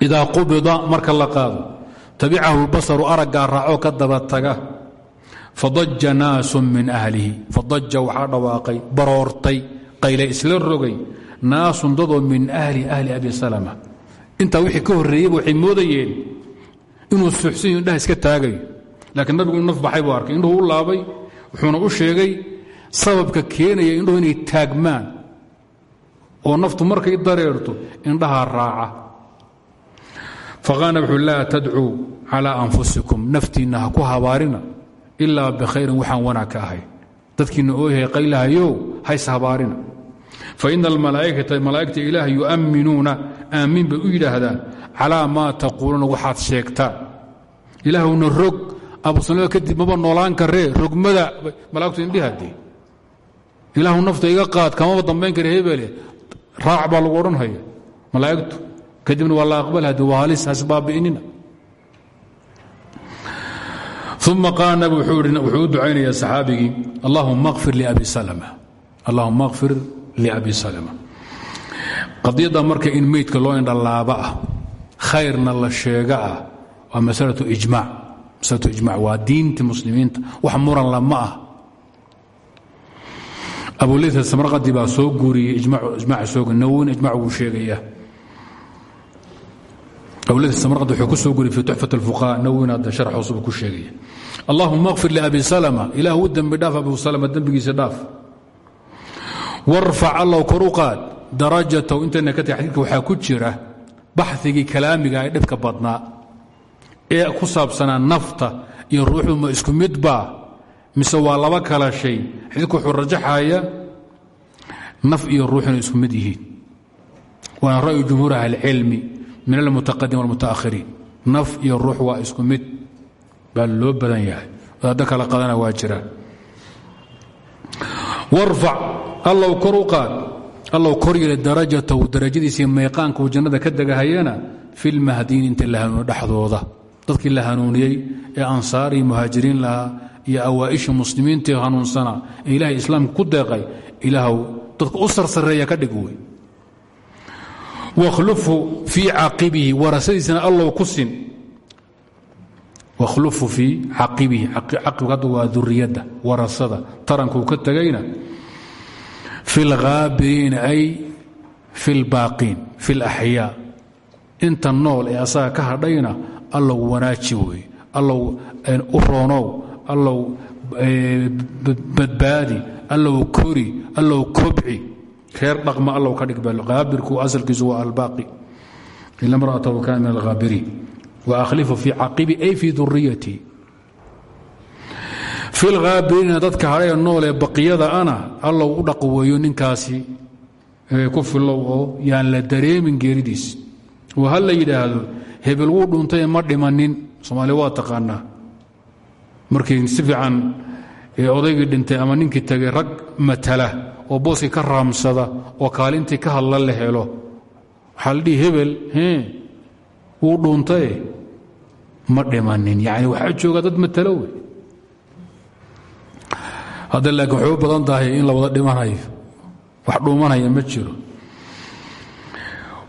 idaa qubida marka la qaado tabicahu lbasaru araggaa raacoo ka daba taga. Fadaja naasun min ahlihi. Fadaja waxaa dhawaaqay baroortay qayla isla rogay naasun dadoo min ahli ahli abi salama. Intaa wixii ka horreeyeyba waxay moodayeen inuu suxsan yo indhaha iska taagayo laakiin nabigu inu buu arkay. Indhuhu laabay wuxuuna u sheegay sababka keenaya indhuhu inay taagmaan. Oo naftu markay dareerto indhahaa raaca. Faqaana wuxuu laa tadcuu calaa anfusikum. Naftiinna ha ku habaarina ilaa bikhayrin waxaan wanaag ka ahay. Dadkiinna ooyahay qaylahayow hays habaarina faina almalaa'ikata malaa'igta ilaah yu'amminuuna aamiin bay u yidhaahdaan calaa maa taquuluuna waxaad sheegtaan ilaahuna rog abusanada kadib maba noolaan karee rogmada malaigtu indhihadee ilaahu nafta iga qaad kamaba dambayn kara hebele raac baa lagu odhanhaya malaa'igtu. Kadibna waa la aqbal hade waa halis hasbaabi'inina uma qaala nabi wuxuu u ducaynayaa saxaabigii allahuma kfir liabi salama allahuma kfir liabi salama. Qadiyadda marka in meydka loo indhalaaba ah khayrna la sheega ah waa masalatu ijmac masalatu ijmac waa diinta muslimiinta. Wax muran lama ah. Abuleyt samarqadi baa soo guuriyey ijmaca soo nawowin ijmac wuu sheegaya. Abuleyt samarqadi wuxuu ku soo guuriyey fi tuxfat alfuqaha. Nawowin hadda sharax hoosba ku sheegaya. Allahuma kfir liabi salama. Ilaah u dembi dhaaf abu salama dembigiisa dhaaf warfac allow kor u qaad. Darajatahu intayna ka tahay ku jira baxigii kalaamiga ee dhibka badnaa. Ee ku saabsanaa nafta iyo ruuxdu ma isku midbaa mise waa laba kala shay. Xadiidku wuxuu rajaxaya naf iyo ruux inay isku mid yihiin. Waana ra'yu jumhuur ahlicilmi min almutaqadim walmutaakhiriin. Naf iyo ruux waa isku mid baa loo badan yahay. Wadaaddo kala qadana waa jiraan warfac allow kor u qaad. Allow kor yeela darajatahu jannada ka degahayana fi lmahdiin inta la hanuuniyo dhexdooda. Dadkii la hanuuniyey ee ansaar iyo muhaajiriin lahaa iyo awaaisha muslimiintii hanuunsanaa ee ilaahay islaamka ku deeqay ilaahw dadka u sarsareeya ka dhig wey wakhlufu fii caqibihi warasadiisana allow ku sin wakhlufu fii caqibihi caqibka hadda waa duriyadda warasada tarankuu ka tegayna fi اlhaabiriina ay fi اlbaaqiin fi اlaxyaa inta nool ee asaga ka hadhayna allow wanaaji wey allow u roonow allow badbaadi allow kori allow kobci reer dhaqma allow ka dhig haabirku asalkiisu waa albaaqi ila mra'atahu kana min alhaabiriin waahlifu fii caqibi ay fii duriyati fi lhaabiriina dadka hadhaya noolee baqiyada ana allow u dhaqweeyo ninkaasi ku filow oo yaan la dareemin geeridiis oo ha la yidhaahdo hebel wuu dhuntay ma dhimanin soomaaliya waa taqaanaa markii si fiican odaygii dhintay ama ninkii tegay rag matala oo booskii ka raamsada oo kaalintii ka hadla la helo waxaa la dhihi hebel wuu ma dhimanin yani waxaa jooga dad matalo wey hadda laakiin waxay badan tahay in la wada dhimanayo wax dhuumanaya ma jiro.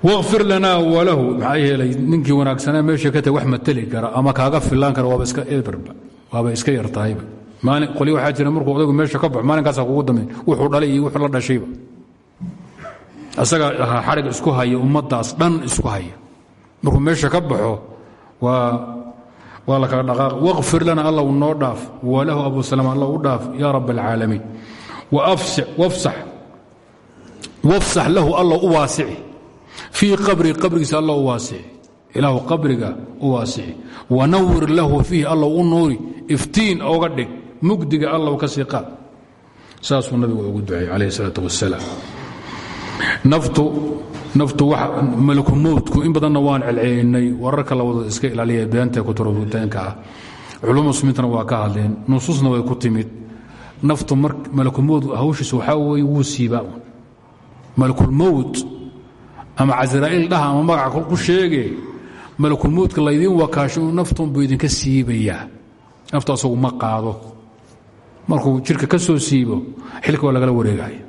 Wkfir lanaa walahu maxaa yeelay ninkii wanaagsanaa meesha ka tag wax mateli kara ama kaaga filaan kara waaba iska eberba waaba iska yartahayba maalin qoli waxaa jira markuu odaygu meesha ka baxo maalinkaasa kugu dambeyn wuxuu dhalay iyo wuxuu la dhashayba asaga ahaa isku haya ummaddaas dhan isku haya markuu meesha ka baxo waa waa la kala dhaqaaq. Lana alla u noo dhaaf. Walahu abu salama alla u dhaaf. Yaa rab alcaalamiin. Wafsax. Lahu alla u waasici. Fii qabri qabrigiisa alla u waasici. Qabriga u waasici. Wanawir lahu fiihi alla u nuuri. Iftiin oga dhig. Mugdiga alla ka sii qaad. Saasuu nabigu ugu duceeyey calayh salaat wasalaam naftu mowtku in badanna waan celcelinay wararka la wada iska ilaaliya beenta kuturubitaanka ah culum muslimiintana waa ka hadleen nusuusna way ku timid. Naftu malakumowt hawshiisa waxaa weye wuu siibaa. Malakulmowt ama casraa'il dhaha ama magaca ku sheege malakulmowtka laydiin wakaasho naftunbuu idinka siibayaa naftu asagu ma qaado. Markuu jirka ka soo siibo xilka waa lagala wareegaya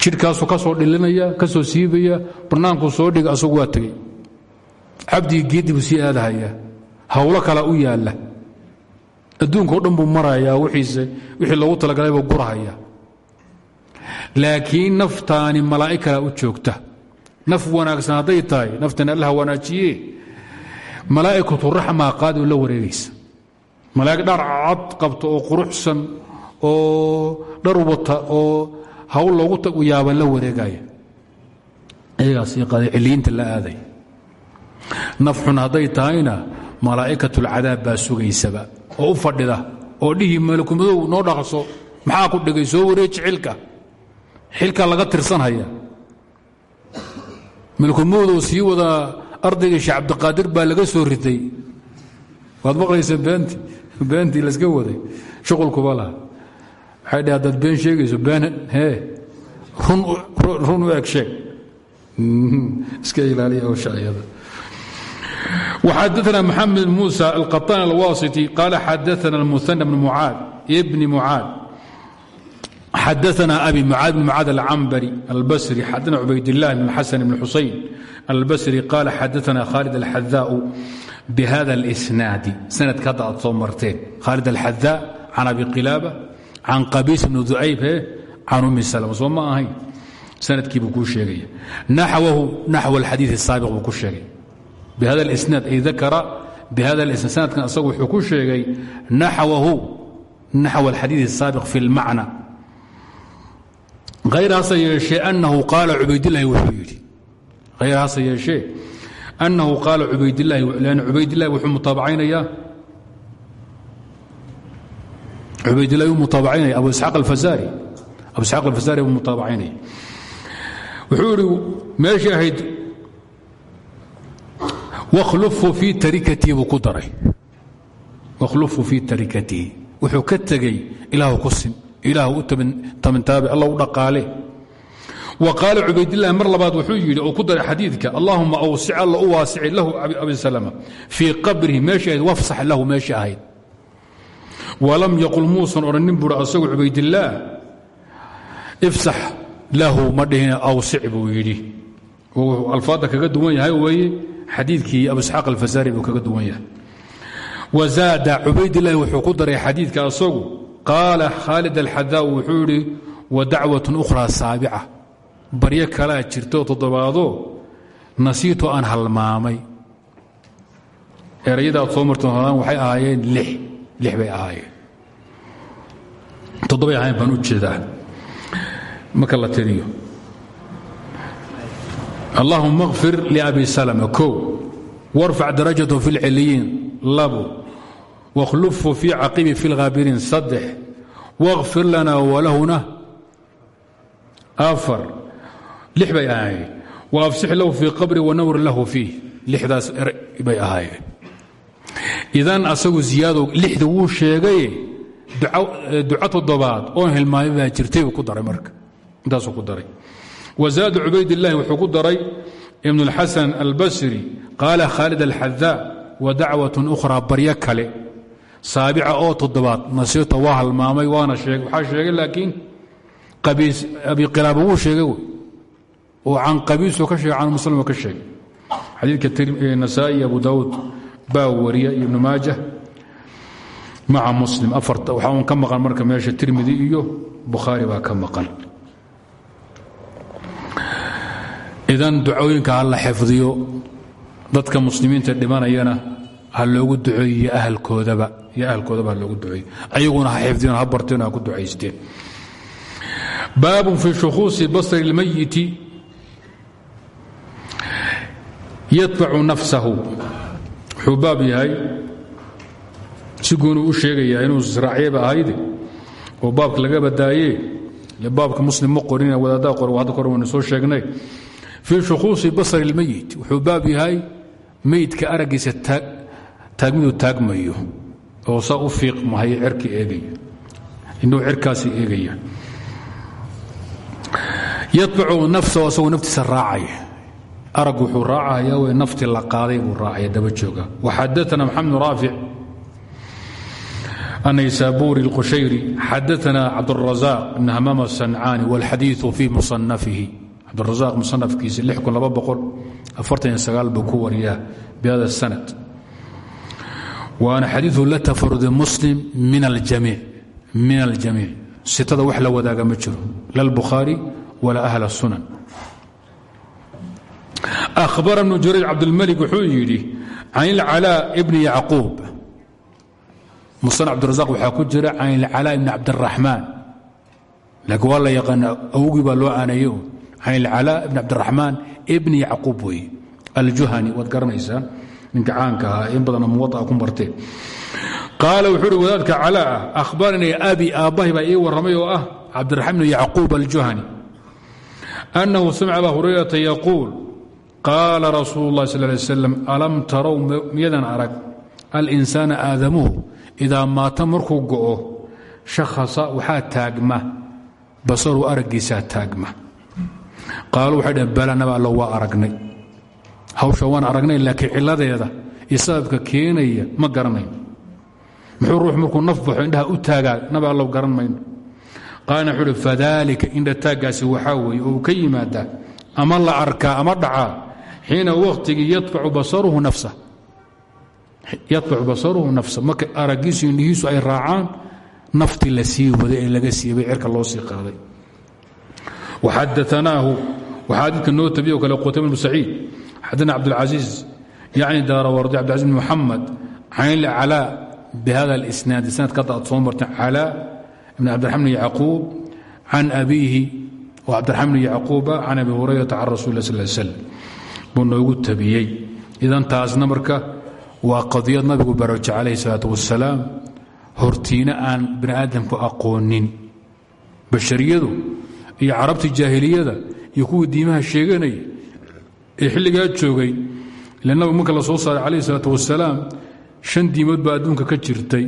jidhkaasuu ka soo dhilinaya ka soo siibaya barnaankuu soo dhiga asagu waa tegey. Cabdigii geeddi buu sii aadahaya hawlo kala u yaalla. Adduunkao dhan buu marayaa wiiise wixii loogu talagalay buu gurahaya. Laakiin naftaani malaa'ig kalaa u joogta. Naf wanaagsan hadday tahay naftan allaha wanaajiye. Malaa'ikatu raxmaa qaadi la wareegaysa. Malaa'ig dhar cad qabta oo quruxsan oo dhar wata oo hawl loogu yaaban la wareegaya iyagaasii qaday ciliyiinta la aaday. Naf xun hadday tahayna malaa'ikatulcadaab baa sugaysaba oo u fadhida oo dhihi malakumadow noo dhaqso maxaa ku dhigay? Soo wareeji xilka. Xilka laga tirsanhaya. Malakumowdow sii wadaa ardaygii sheekh cabdiqaadir baa laga soo ritay waad maqlaysa beenti? Beentii laska waday. Shuqulkuba laha waxay dheh haddaad been sheegayso been hee run u eg sheeg iska ilaaliya hawshaayada وxadثna mحamed muسى القطان الwاسطي قال xadثna المثنى بن معاad بن معاad xadثna أbي معاad بن معاad العنبري البsري xadثna عubayd اللh بن الحسن بن حuسين البsري قال xadثna khالد الحذاء بhذا الإسناaد سندka hadda aad soo marteen khالد الحذاء عن أbي قiلابة can qabiis bni ducayb can ummi salm soo ma ahayn sanadkii buu kuu sheegaya naxwahu naxw alxadiid الsaabiq buu ku sheegay bihada اlisnaad ay dakara bihada اlisnaad sanadkan asagu wuxuu ku sheegay naxwahu naxw alxadiid الsaabiq fi اlmacna hayr hase yeeshee anahu qaala cubaydilahi wuxuu yidhi hayr hase yeeshee annahu qaala cubaydilahi lan cubaydilahi wuxuu mutaabacaynayaa cubaydlahi mutaabacaynaya abu isxaaq alfasari abu isxaaq alfasari buu mutaabacaynaya wuxuu idhi meeshii ahayd wakhlufu fii tarikatii buu ku daray wakhlufu fii tarikatii wuxuu ka tegey ilaahu ku sin ilaahu u tamintaabe alla u dhaqaale. Wa qaala cubaydillahi mar labaad wuxuu yidhi oo ku daray xadiidka allahuma awsic alla u waasici lahu abi salama fii qabrihi meeshii ahayd wafsax lahu meeshii ahayd walam yaqul muusan odhannin buuri asagu cubaydillaah ifsax lahu ma dhihina awsic buu yidhi. Wuxuu alfaadda kaga duwan yahay weeye xadiidkii abu isxaaq alfasari buu kaga duwan yahay. Wazaada cubaydillahi wuxuu ku daray xadiidka asagu. Qaala khaalid alxadaa wuxuu yidhi wa dacwatun ukhraa saabica. Baryo kalaa jirto toddobaadoo nasiito aan halmaamay. Erayada aad soo marteen waxay ahaayeen lix lix bay ahaayeen toddobay ahaayeen baan u jeedaa marka la tiriyo allahuma اkfir liabi salma kow warfac darajathu fi اlciliyiin labo wakhlufhu fii caqibi fi اlhaabiriin saddex wاkfir lana walahuna afar lix bay ahaayeen waafsix lahu fii qabri wanawr lahu fiih lixdaas bay ahaayeen idan asagu ziyaado lixda wuu sheegaye duco toddobaad oon hilmaamay baa jirtay ku daray marka. Intaasuu ku daray. Wazaada cubaydillahi wuxuu ku daray ibn اlxasan albasri qaala khaalid alxadaa wa dacwatun ukhraa baryo kale. Oo toddobaad nasiirta waa halmaamay waana waxaa sheegay laakiin abi qilaaba wuu sheegay wey. Oo can qabiisu ka sheegay can muslim ka sheegay. Xadiidka nasaa'i abu daawuud baa wariya ibnu maajah. Maca muslim afarta. Waxaa uun ka maqan marka meesha tirmidi iyo bukhaari baa ka maqan. Idan ducooyinka ha la xifdiyo dadka muslimiinta dhimanayana ha loogu duceeyo ahalkoodaba iyo ahalkoodaba ha loogu duceeyo. Ayaguna ha xifdiyon ha barteen ha ku ducaysteen baabun fii shukhuusi wuxuu baab yahay si goonuu u sheegayaa inuu israacyaba ahayde oo baabka laga badaaye baabka muslim ma qorin wadaaddaa qor hadda kor waynu soo sheegnay. Fii shukhuusi basri اlmeyit wuxuu baab yahay meydka araggiisa taagmiduu taagmayo oo saa u fiiqmahayo cerka eegaya indhuu cerkaasi eegaya. Yatbacu nafsahu asagoo naftiisa raacaya arag wuxuu raacaya w nafti la qaaday buu raacaya daba jooga waxadaana maxamed raafic النysابوري القشhيري xadثna cabدالرزاق بن hmام السنعاni والxadيiث في مصنفihi cabdالرزاq muصنفkiisa buu ku wariyaa bhada السند waana xadiiثu la تفrdi mسلم min الجamيiع sitada wax la wadaaga ma jiro la البخhaaري وla أهل السuنن ahbara bnu jurayj cabdulmalik wuxuu yidhi can ilcalaa ibni yacquub musan cabdirazaq waxaa ku jira can ilcalaa ibni cabdiraxmaan laakiin waa la yaqaanaa awgii baa loo aaneeyo can ilcalaa ibni cabdiraxmaan ibni yacquub wey aljuhani waad garanaysaa ninka caanka ahaa in badanoo muwaa ku marteen qaala wuxuu uhi wadaadka calaa ah ahbaranii abi aabbahi baa ii warramay oo ah cabdiraxmaan ibni yacquub aljuhani qaala rasuulu اllahi sal lay slam alam tarow miyadan arag? Alinsaana aadamuhu idaa maata markuu go'o shakhasa waxaa taagma. Basaru araggiisaa taagma. Qaalu waxay dhaheen bala naba allo waa aragnay. Hawsha waan aragnay laakiin cilladeeda iyo sababka keenaya ma garanayn. Muxuu ruux markuu naf baxo indhaha u taagaa naba allow garan mayno qaalna wuxuu uhi fadaalika indha taaggaasi waxaa weeye oo uu ka yimaadaa ama la arkaa ama dhacaa xiina wakhtigii yadfacu basaruhu nafsa. Marka araggiisu indhihiisu ay raacaan naftii la sii waday ee laga siibay cirka loo sii qaaday. Waxadaanaahu waxaa xadiidka noo tabiye o kale qutayba bnu saciid xadana cabdulcasiiz yacni daarawardi cabdilcaziz bn muxamed can ilcalaa bihada alisnaad. Isnaadka hadda aad soo marteen calaa ibn cabdiraxman bn yacquub can abiihi wa cabdiraxman bn yacquuba can abi hurayrata can rasul lah sal slam buu noogu tabiyey. Idan taasna marka waa qadiyad nabigu barajo calayhi salaatu wasalaam hortiina aan bini aadamku aqoonin. Bashariyadu iyo carabtii jaahiliyada iyo kuwii diimaha sheeganay ee xilligaa joogay ile nabigu marka la soo saaray calayhi salaatu wasalaam shan diimood baa adduunka ka jirtay.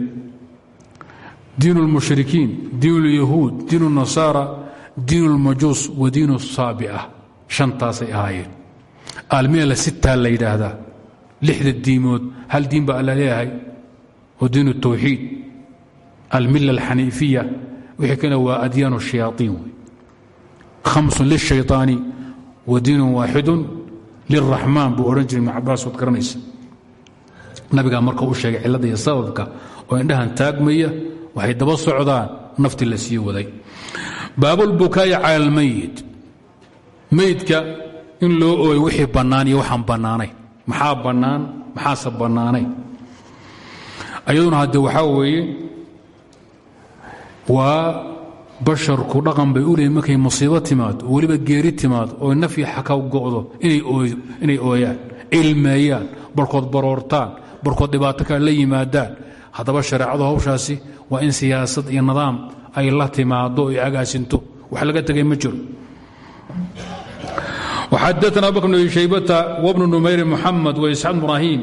Diinu lmushrikiin diinu lyahuud diinu nasaara diinu lmajuus wa diinu saabica shantaasay ahaayeen almila sitaa la yidhaahdaa lixda diimood hal diin baa alla leeyahay oo diin الtawxiid almila alxaniifiya wixii kana waa adyaan الshayaaطiin wey hamsun lلshayطaani wa diin waaxidu lلraxmaan buu odhan jiray ibn cabaas waad garanaysa nabigaa marka u sheegay cilladda iyo sababka oo indhahan taagmaya waxay daba socdaan naftii la sii waday baabulbukaa'i cala almayit meydka in loo ooyo wixii bannaan iyo waxaan bannaanayn maxaa bannaan? Maxaase bannaanayn ayaduna haddee waxaa weeye waa basharku dhaqan bay u leeyiin markay musiibo timaado weliba geeri timaado oo nafyi xaka go'do inay ooyaan ilmeeyaan barkood baroortaan barkood dhibaato kale la yimaadaan. Haddaba shareecadu hawshaasi waa in siyaasad iyo nidaam ay la timaado ay agaasinto wax laga tegay ma jiro xadana abu bakr bn abi shaybata wabnu numayri muxamed wa isxaaq ibraahim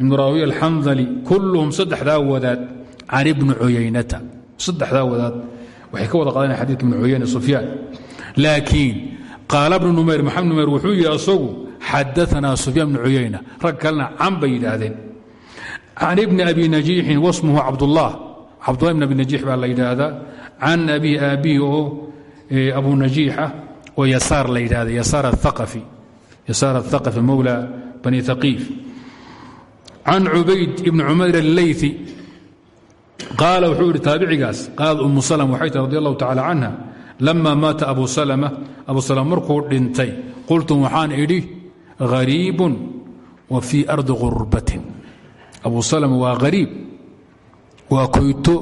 ibnu raawiy alxandali kulluhum saddexdaa wadaad can ibni cuyaynata saddexdaa wadaad waxay ka wada qaadana xadidka ibnu cuyayna sufyaan laakiin qaala bnu numayr maxamed numayr wuxuu yidhi asagu xadaanaa sufyaan bnu cuyayna rag kalena can bay yidhaahdeen can ibni abi najiixin wasmuhu cabdullah cabdullah ibn abi najiix baa la yidhaahdaa can abii aabbihi oo abu najiixa oo yasaar la yidhahda yasaar athaqafi yasaar athaqafi mowla bani thaqiif can cubayd ibni cumayr alleyثi qaala wuxuu idhi taabicigaas qaalad umu salm waxay tahi radi allahu tacala canha lama maata abu salma abu salm markuu dhintay qultum waxaan idhi hariibun wa fii ardi gurbatin abu salm waa hariib waa koyto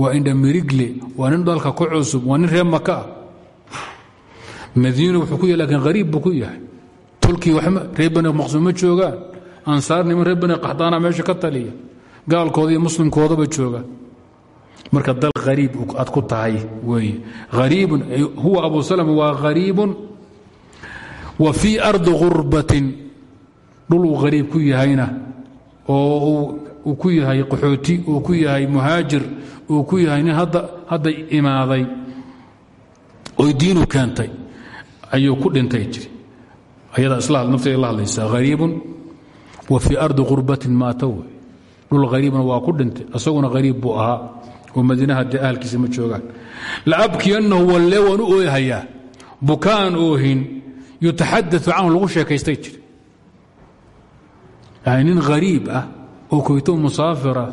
waa indha mirigle waa nin dalka ku cusub waa nin reer maka ah madiina wuxuu ku yahy laakiin hariib buu ku yahay. Tolkii reer bani maqsuum ma joogaan. Ansaar niman reer bani qaxdaana meesha ka taliya. Gaalkooda iyo muslimkoodaba jooga marka dal hariib aad ku tahay weeye. Hariibun huwa abu salm waa hariibun wa fii ardi gurbatin. Dhul uu ku yahayna oo uu ku yahay qaxooti uu ku yahay muhaajir uu ku yahay nin hadda imaaday. Oy diinu keentay ayuu ku dhintay jiri. Ayada nafteeda la hadlaysaa hariibun wa fii ardi gurbatin maata wey dhul hariibna waa ku dhintay isaguna hariib buu ahaa oo madiinaha dee ahalkiisa ma joogaan. Laabkiyannahu walle waan u ooyhayaa bukaan oohin yutaxadau canhu lagu sheekaystay jiri. Yani nin hariib ah oo koyto musaafira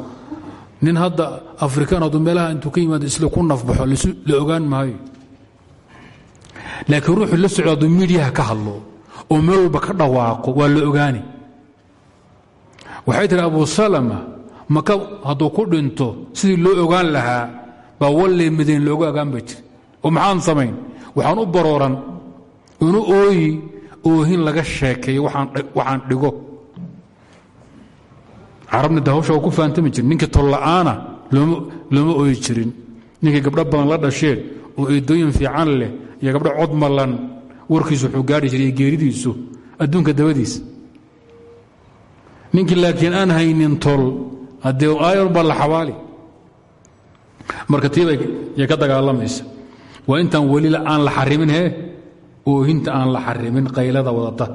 nin hadda afrikaan hadduu meelaha intuu ka yimaado isla ku nafbaxo la ogaan maayo laakiin ruuxuu la socdo hadduu miidyaha ka hadlo oo meel walba ka dhawaaqo waa la ogaani. Waxay tihi abu salama maka hadduu ku dhinto sidii loo ogaan lahaa baa wallee madiine looga ogaan ba jiri oo maxaan samayn? Waxaan u barooran inu ooyi oohin laga sheekeeyo waxaan dhigo. Carabna de hawsha waa ku fahamtami jirin. Ninkii tolla'aana looma ooyi jirin. Ninkii gabdho badan la dhasheen oo eedooyin fiican leh iyo gabdho cod mallan warkiisu wuxuu gaari jiray geeridiisu adduunka dabadiisa ninkii laakiin aan haynin tol haddee aayon baa la xabaali marka tiibay yay ka dagaalamaysa waa intaan weli aan la xarimin hee? Oohinta aan la xarimin qaylada wadata.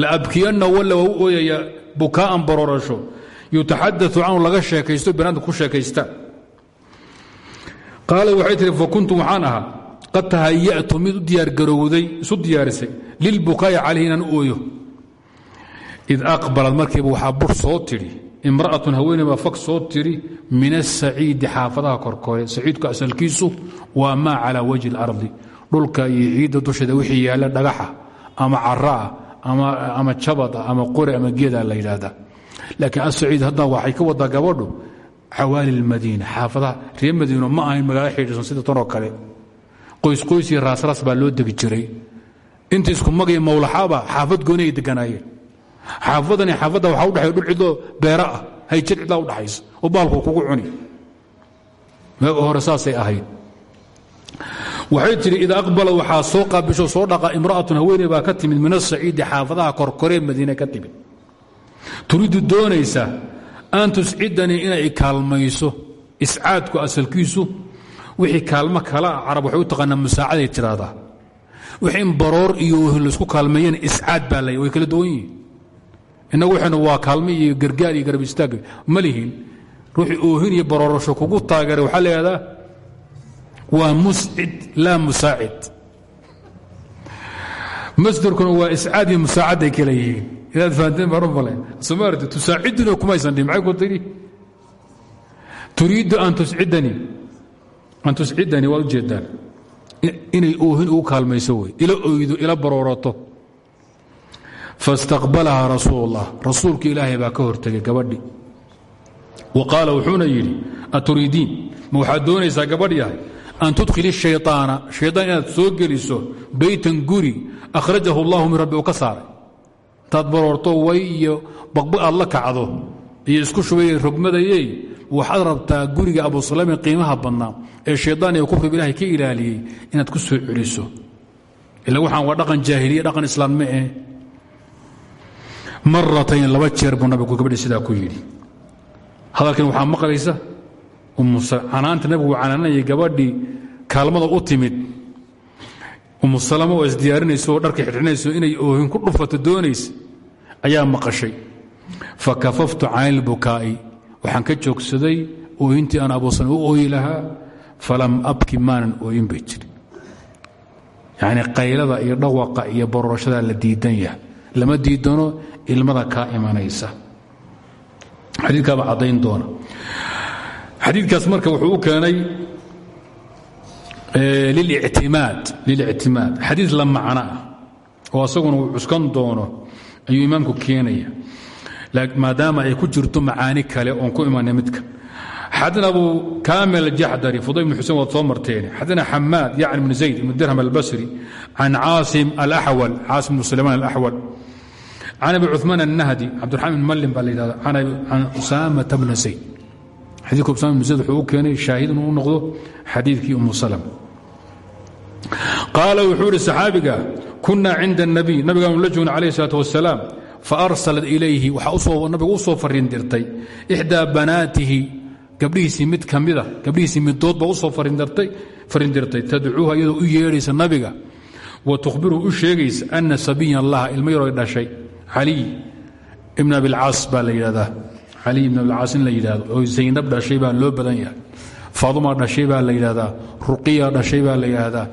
La abkiyanna walla waa u ooyayaa bukaa'an baroorasho yutaxadau canhu laga sheekaysto banaadka ku sheekaysta qaala waxay tihi fakuntu waxaan ahaa qad tahaya'tu mid u diyaargarowday isu diyaarisay lilbukaa'i calayhi inaan u id aqbalad markiiba waxaa bur soo tidhi imra'atun haweeney baa fag soo tidhi min asaciidi xaafadaha korkore saciidku asalkiisu waa maa calaa wajhi اlardi dhulka iyo ciidda dusheeda wixii yaalla dhagaxa ama cara'a ama jabada ama qore ama geeda la yidhaahda laakiin asaciid hadda waxay ka wadaa gabadhu xawaali اlmadiina xaafadaha reer madiino ma ahayn magaalo xidhiisan sida tanoo kale. Qoysqoys iyo raasraas baa loo degi jiray. Inta isku magay mawlaxaaba xaafad gooni ay deganaayeen. Xaafadani xaafadda waxaa udhexay dhul cidloo beera ah hayjir cidlaa udhaxaysa oo baalku kugu cuni. Meega hore saasay ahayd. Waxay tidhi ida aqbala waxaa soo qaabisho soo dhaqa imra'atun haweeney baa ka timid min asaciidi xaafadaha korkoree madiine ka timid. Turiidu doonaysa an tuscidanii inay kaalmayso iscaadku asalkiisu wixii kaalmo kala ah carab waxay u taqaanaa musaacaday tidhaahdaa wixii in iyo oohin laysku kaalmeeyeen iscaad baa lay way kala duwan yihiin. Innagu waa kaalmo iyo gargaar iyo garab istaag. Ma lihin ruuxii oohin iyo baroorasho kugu taageeray waxaa la waa muscid laa musaacid. Masdarkuna waa iscaad iyo musaacadday kala yihiin inaad fahanteen baan u male somaarti tusaaciduni kumaysan dhihin maxay ku tidhi turiiddu an tuscidanii an tuscidanii waad ujeedaan inay oohin ugu kaalmayso wey ila oydo ila baroorato faاstaqbalaha rasuul اllah rasuulka ilaahay baa ka hortegay gabadhi wa qaala wuxuuna yidhi aturiidiin ma waxaad doonaysaa gabadh yahay an tudkhili الشhayطaana shayطaan inaad soo geliso beytan guri akhrajahu اllahu min rabbi uu ka saaray intaad baroorto way iyo baqba aad la kacdo iyo isku shubay rogmadayey waxaad rabtaa guriga abu salaamin qiimaha badnaa ee shayطaan iyo kufriga ilahay ka ilaaliyey inaad ku soo celiso. Ila waxaan waa dhaqan jaahiliya dhaqan islaam ma eh. Maratayn laba jeer buu nabigu gabadhi sidaa ku yidhi. Hadalkan waxaa maqlaysa canaanta nabigu canaanayay gabadhii kaalmada u timid umu salama oo isdiyaarinayso oo dharka xidhinayso inay oohin ku dhufato doonaysa ayaa maqashay. Fa kafaftu cani lbukaa'i waxaan ka joogsaday oohintii aan abuusan u ooyi lahaa falam abki maanan ooyin bay jiri. Yacni qaylada iyo dhawaqa iyo bororashadaa la diidan yahay. Lama diidano ilmada kaa imanaysa xadiikaaba caddayn doona. Xadiikaas marka wuxuu u keenay lilctimaad xadii la macno ah oo asaguna uu cuskan doono ayuu imaamku keenaya maadaama ay ku jirto macaani kale oon ku imanay midka xadina abu kamil jaxdari fuday ibn xusein waad soo marteen xadina xamaad yacni ibn zayd ibn dirham albasri can caasim alaxwal caasim ibn sulaymaan alaxwal can abi cuثmaan annahdi cabdiraxmaan ibn mallin baa la yidhahda can usaamata bna zayd xadiidka usama bn zayd wuxuu u keenay shaahid inuu u noqdo xadiidkii umu salm qaala wuxuu ihi saxaabiga kunaa cinda الnabiy nabigaanu la joogna alayh الsalaaة wasalaam faarsalat ilayhi waxaa nabigu u soo farindirtay ixdaa banaatihi gabdhihiisii mid ka mida gabdhihiisii midood baa u soo farindirtay tadcuuha iyadoo u yeedhaysa nabiga wa tukhbiruhu u sheegaysa ana sabiyan laha ilmo yaroy dhashay caliy ibn abilcaas baa la yidhahdaa caliy ibn abilcaas in la yidhahdo oo zaynab dhashay baa loo badan yahay. Faaduma dhashay baa la yidhahdaa ruqiya dhashay baa la yidhaahdaa.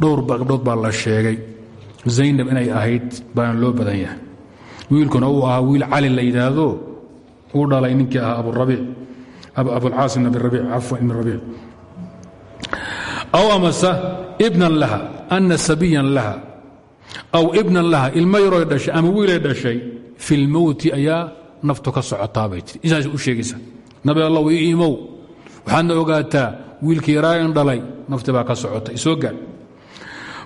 Dhowr gabdhood baa la sheegay. Zaynab inay ahayd baana loo badan yahay. Wiilkuna uu ahaa wiil cali la yidhaahdo. Uu dhalay ninkii ahaa aburabiic abulcaasim bn rabiic cafwan ibn rabiic. Aw amase ibnan laha ana sabiyan laha. Aw ibnan laha ilmo dhashay ama wiilay dhashay fi lmowti ayaa naftu ka socotaabay tii isaas u sheegaysa nabi allow ii imow? Waxaadna ogaataa wiilkii yaraa in dhalay nafti baa ka socota isoo gaal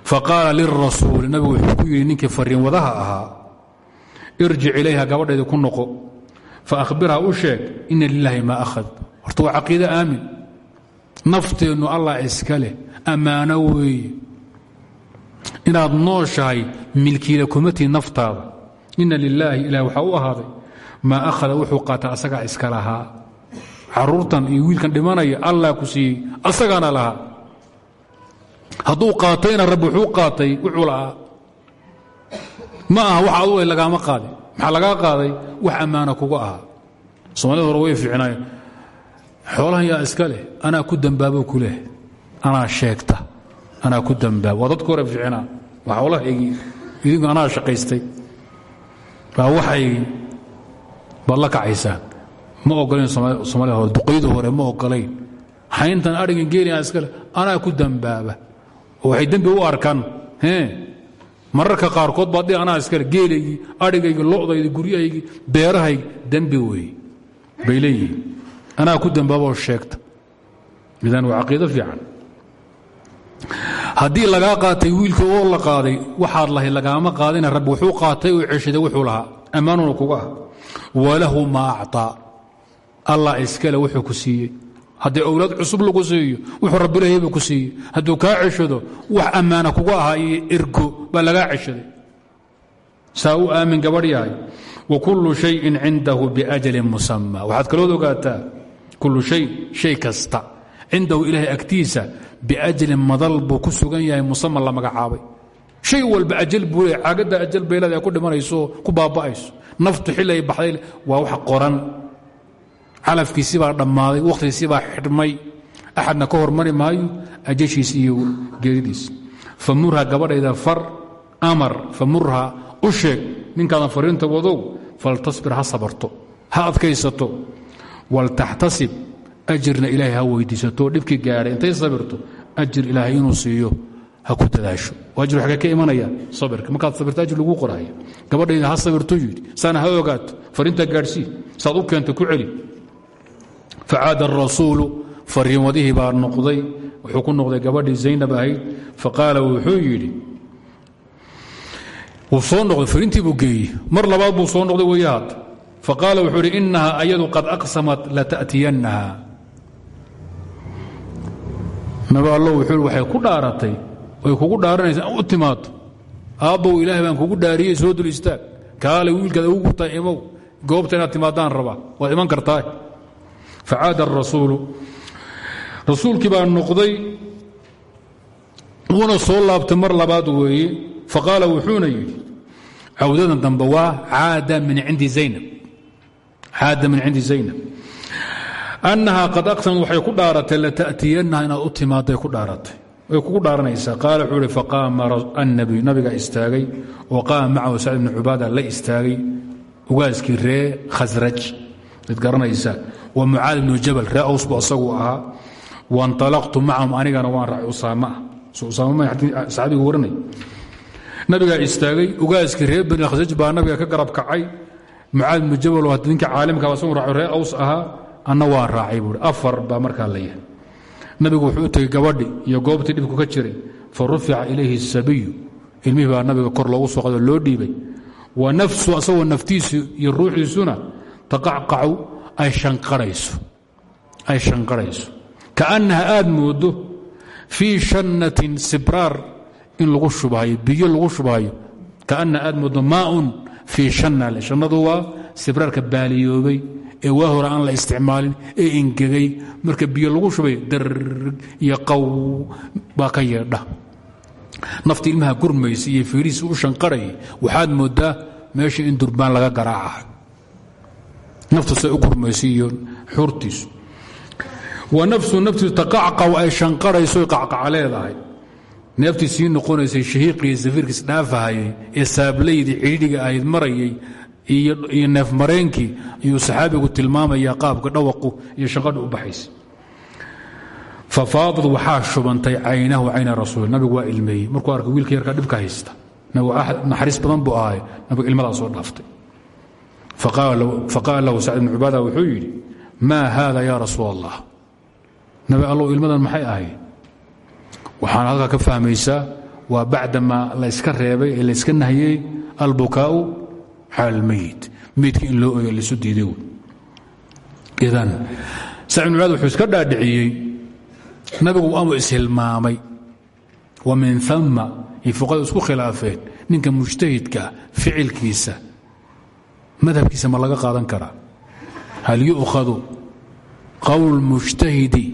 faqaala lirasuuli nabigu wuxuu ku yidhi ninkii fariin wadaha ahaa irjic ilayha gabadheedii ku noqo faahbirha u sheeg ina lilaahi maa ahad horta waa caqiide aamin. Nafteennu allah iska leh ammaano inaad nooshahay milkiila kumatii naftaada ina lilaahi ilah waxaa u ahaaday maa ahada wuxuu qaata asagaa iska lahaa. Caruurtan iyo wiilkan dhimanaya allah ku siiyey asagaana lahaa. Hadduu qaatayna rabbi wuxuu qaatay wuxuu lahaa. Ma aha wax adu ay lagaama qaadin maxaa lagaa qaaday? Wax ammaana kuga ahaa. Soomaalida hore way fiicnaayeen. Xoolahan yaa iska leh anaa ku dambaabo ku leh. Anaa sheegta anaa ku dambaabo waa dadka hore fiicnaa. Waa xoolahaygii idinku anaa shaqaystay. Waa waxaygii baad la kacaysaan. Ma ogolayn soomaalida hore duqayda hore ma ogolayn hayntan adhigan geeliyaa iska leh anaa ku dambaaba. Waxay dembi u arkaan mararka qaarkood baad anaa iskale geelaygii adhigaygii lodaydi guryahaygii beerahaygi dembi weeye bay leeyihiin. Anaa ku dambaaboo sheegta. Idan waa caqiido fiican. Haddii lagaa qaatay wiilkii oo la qaaday waxaad lahayd lagaama qaadina rabbi wuxuu qaatay oo ceshaday wuxuu lahaa. Ammaanuna kuga ah walahu maa acطaa allah iskale wuxuu ku siiyey. Haddii owlaad cusub lagu siiyo wuxuu rabbilahayba ku siiyey. Hadduu kaa ceshado wax ammaana kuga ahaa iyo ergo baa lagaa ceshaday. Saa u aamin gabadh yahay wa kullu shayin cindahu biajalin musama waxaad kalood ogaataa kullu shay shay kasta. Cindahu ilaahay agtiisa biajalin madal buu ku sugan yahay musama la magacaabay shay walba ajal buu caagadda ajal bay leedahay ku dhimanayso ku baaba'ayso. Naftu ay baxday waa wax qoran. Calafkiisii baa dhammaaday wakhtigiisii baa xidhmay. Axadna ka hormari maayo ajashiis iyo geeridiis. Famurha gabadhayda far amar. Famurha u sheeg ninkaadan fariinta wadow faltasbir ha sabarto ha adkaysato. Waltaxtasib ajirna ilaahay ha weydiisato. Dhibkii gaadhay intay sabirto ajir ilaahay inuu siiyo ha ku dadaasho ajir xagee ka imanaya sabirka. Markaad sabirto ajir lagu qoraayo. Gabadhayda ha sabirto yidhi. Saana ha ogaato. Fariinta gaadhsii saad u ku celi. Facaada arasuulu fariinwadihii baa noqday. Wuxuu ku noqday gabadhii zaynab ahayd. Faqaala wuxuu yidhi wuu noqday fariintii buu geeyey. Mar labaad buu soo noqday weeye hadda wuxuu idhi inaha ayadu qad aqsamat lata'tiyannaha nabi allo wuxuu waxay ku dhaaratay way kugu dhaaranaysaa u timaado aabbow ilaahay baan kugu dhaariyey soo dul istaag kaale wiilkaad ugu gurtaa imow. Goobta inaad timaadaan rabaa waad iman kartaa. Facaada arasuulu rasuulkii baa noqday wuuna soo laabtay mar labaad weeye. Faqaala wuxuuna yidhi cawdadan dambe waa caada min cindi zaynab. Caada min cindi zaynab. Annaha qad aqsamat waxay ku dhaaratay lata'tiyannaha inaad u timaaday ku dhaaratay way kugu dhaaranaysaa. Qaala wuxuu ihi faqaama nabiga istaagay. Wa qaama macahu sacd bni cubaada la istaagay ugaaskii ree khasraj. Mid wa mucaad ibnu jabal ree aws bu asagu ahaa. Wainطalaqtu macahum anigana waan raacay usaama. Ah so usaama saxaabigu waranay nabigaa istaagay ugaaskii reer bani khasaj baa nabiga ka garab kacay. Mucaad ibnu jabal oo ninka caalimka asagu raaco ree aws ahaa anna waan raacay afar baa markaa la nabigu wuxuu u tegey gabadhi iyo goobtii dhibku ka jiray fa rufica ilayhi sabiyu. Ilmihii baa nabiga kor loogu soo qado loo dhiibay. Wa nafsu asagoo naftiisu iyo ruuxiisuna taqacqacu ay shanqarayso. Kaannaha aad moodo fii shannatin sibraar in lagu shubhayo biyo lagu shubhayo kaannaha aad moodo maaun fii shanna. Shannadu waa sibraarka baaliyoobay ee waa hore aan la isticmaalin ee ingegay marka biyo lagu shubay darg iyo qaw baa ka yeedha. Nafti ilmaha gurmaysa iyo fiirihiisa u shanqarayay waxaad moodaa meesha in durbaan laga garaacahay naftusay u gurmaysa iyo xurtiisu wa nafsu naftiisu taqacqaw ay shanqarayso qacqaca leedahay. Neeftii sii noqonaysay shahiiqiiyo safiirkiis dhaafahayay ee saablaydii cidhiidhiga ahayd marayay iyo neef mareenkii ayuu saxaabigu tilmaamaya qaabka dhawaqu iyo shanqadha u baxaysa. Fafaadad waxaa shubantay caynahu cayna rasuul. Nabigu waa ilmeeyey. Markuu arkay wiilka yarkaa dhibka haysta nabigu naxariis badan buu ahay nabigu ilmadaa soo dhaaftay. Faqaala lahu sacd ibn cubaada wuxuu yidhi maa haada ya rasuul allah nabi allow ilmadan maxay ahayd? Waxaana halkaa ka fahmaysaa waa bacdamaa la yska reebay ee layska nahiyey albukaa'u cala almeyit meydka in loo oyo laysu diiday idan sacd ibn cubaada wuxuu iska dhaadhiciyey nabigu amuu ishilmaamay wa min ama ay fuqadu isku khilaafeen ninka mujtahidkaa ficilkiisa madhabkiisa ma laga qaadan karaa hal yu'khadu qowl اlmujtahidi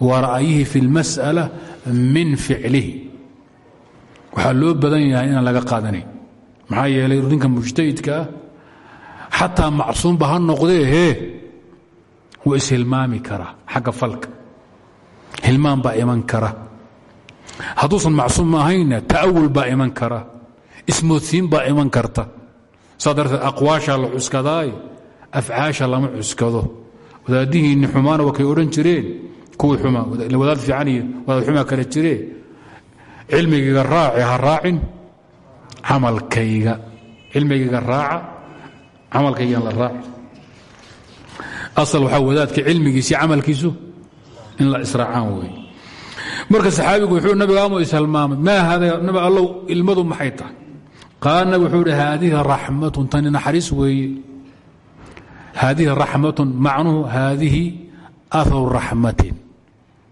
wa ra'yihi fi اlmas'ala min ficlihi waxaa loo badan yahay inaan laga qaadanayn maxaa yeelay ninka mujtahidkaa xataa macsuumba ha noqdee hee wuu ishilmaami karaa xagga falka. Hilmaan baa iman kara. Hadduusan macsuum ahayna ta'awul baa iman kara. Ismoodsiin baa iman karta. Saa darteed aqwaasha la cuskadaayo afcaasha lama cuskado. Wadaadihiinni xumaana waa kay odhan jireen. Kuwii xuma wadaad fiican iyo wadaad xumaa kale jiree cilmigayga raaci ha raacin camalkayga cilmigayga raaca camalkaygaan la raaci asal waxaa wadaadka cilmigiisi camalkiisu in la israacaan wey marka saxaabigu wuxuu nabiga amu ishalmaamay maa hada nabi allow ilmadu maxay tahay? Qaala wuxuu ihi haadihi raxmatun tani naxariis weeye. Haadihi raxmatun macnuhu haadihi aharu raxmatin.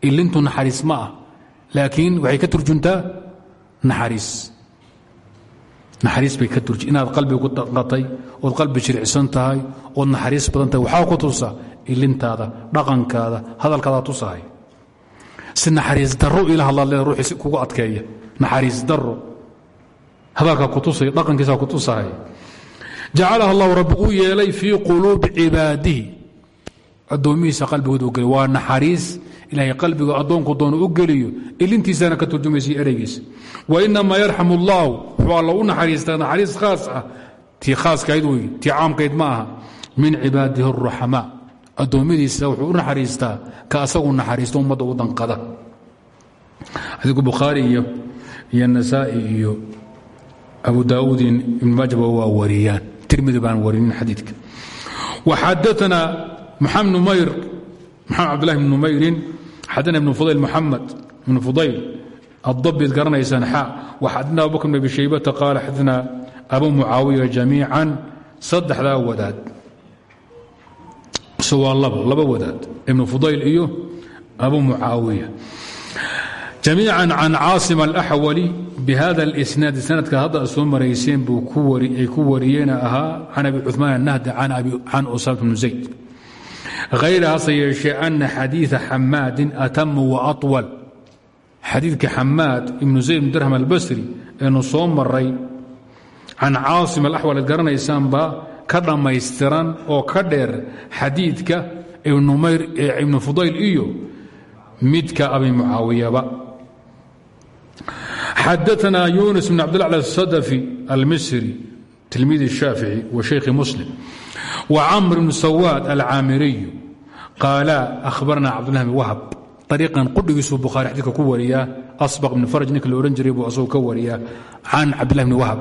Ilintu naxariis ma ah waxay ka turjuntaa naxariis naxariis bay ka turj inaad qalbiga ku qatay ood qalbi jiricsan tahay ood naxariis badan tahay waxaa ku tusa ilintaada dhaqankaada hadalkaada tusahay. Si naxariis daro ila hadlaad leeda ruuxii kugu adkeeya. Naxariis daro hadalka kutusay dhaqankiisa kutusahay jacalaha allahu rabbi uu yeelay fii quluubi cibaadihi. Addoomihiisa qalbigooda u geliy waa naxariis ilaahay qalbigu addoonku doonu u geliyo ilintiisana ka turjumaysa ereygiisa wa inamaa yarxamu allaahu wuxuu alla u naxariistaa naxariis khaas ah. Tii khaaskayd weeye tii caamkayd ma aha. Min cibaadihi araxamaa addoommadiisa wuxuu u naxariistaa ka asagu naxariista ummadda u danqada. Adigu bukhaari iyo iyo iyo abu daa'uud iyo ibn maajaba waa tirmidi baan warinin xadiidka. Waxadaanaa maxamed numayr maxamed ah cabdulahi bn numayrin xadana ibn fudayl muxamed ibn fudayl addabid garanaysaan xa waxadna abubakr bn abi shaybata qaala xadana abu mucaawiya jamiican saddexdaa wadaad. Mise waa laba laba wadaad ibn fudayl iyo abu mucaawiya. Jamiican can caasim alaxwali bihada اlisnaad sanadka hadda ad soo marayseen ay ku wariyeen ahaa can abi cumaan annahdi can usaama bn zayd hayr hase yeeshee ana xadiiثa xamaadin atama waawal xadiidka xamaad ibnu zayd bn dirham albasri eenu soo maray can caasim alaxwal ad garanaysaanba ka dhammaystiran oo ka dheer xadiidka ibnu fudayl iyo midka abi mucaawiyaba xadaanaa yunis bn cabdillah asadafi almisri tilmiidi shaafici wa shaykhi muslim وcمر بن سwاad الcاamiriي qaala ahbarna cabdullah bn wahab ariiqan qudhigiisuu bukhaari xadiidka ku wariyaa asbaq bn faraj ninka la odhan jiray buu asagoo ka wariyaa can cabdillah bni wahab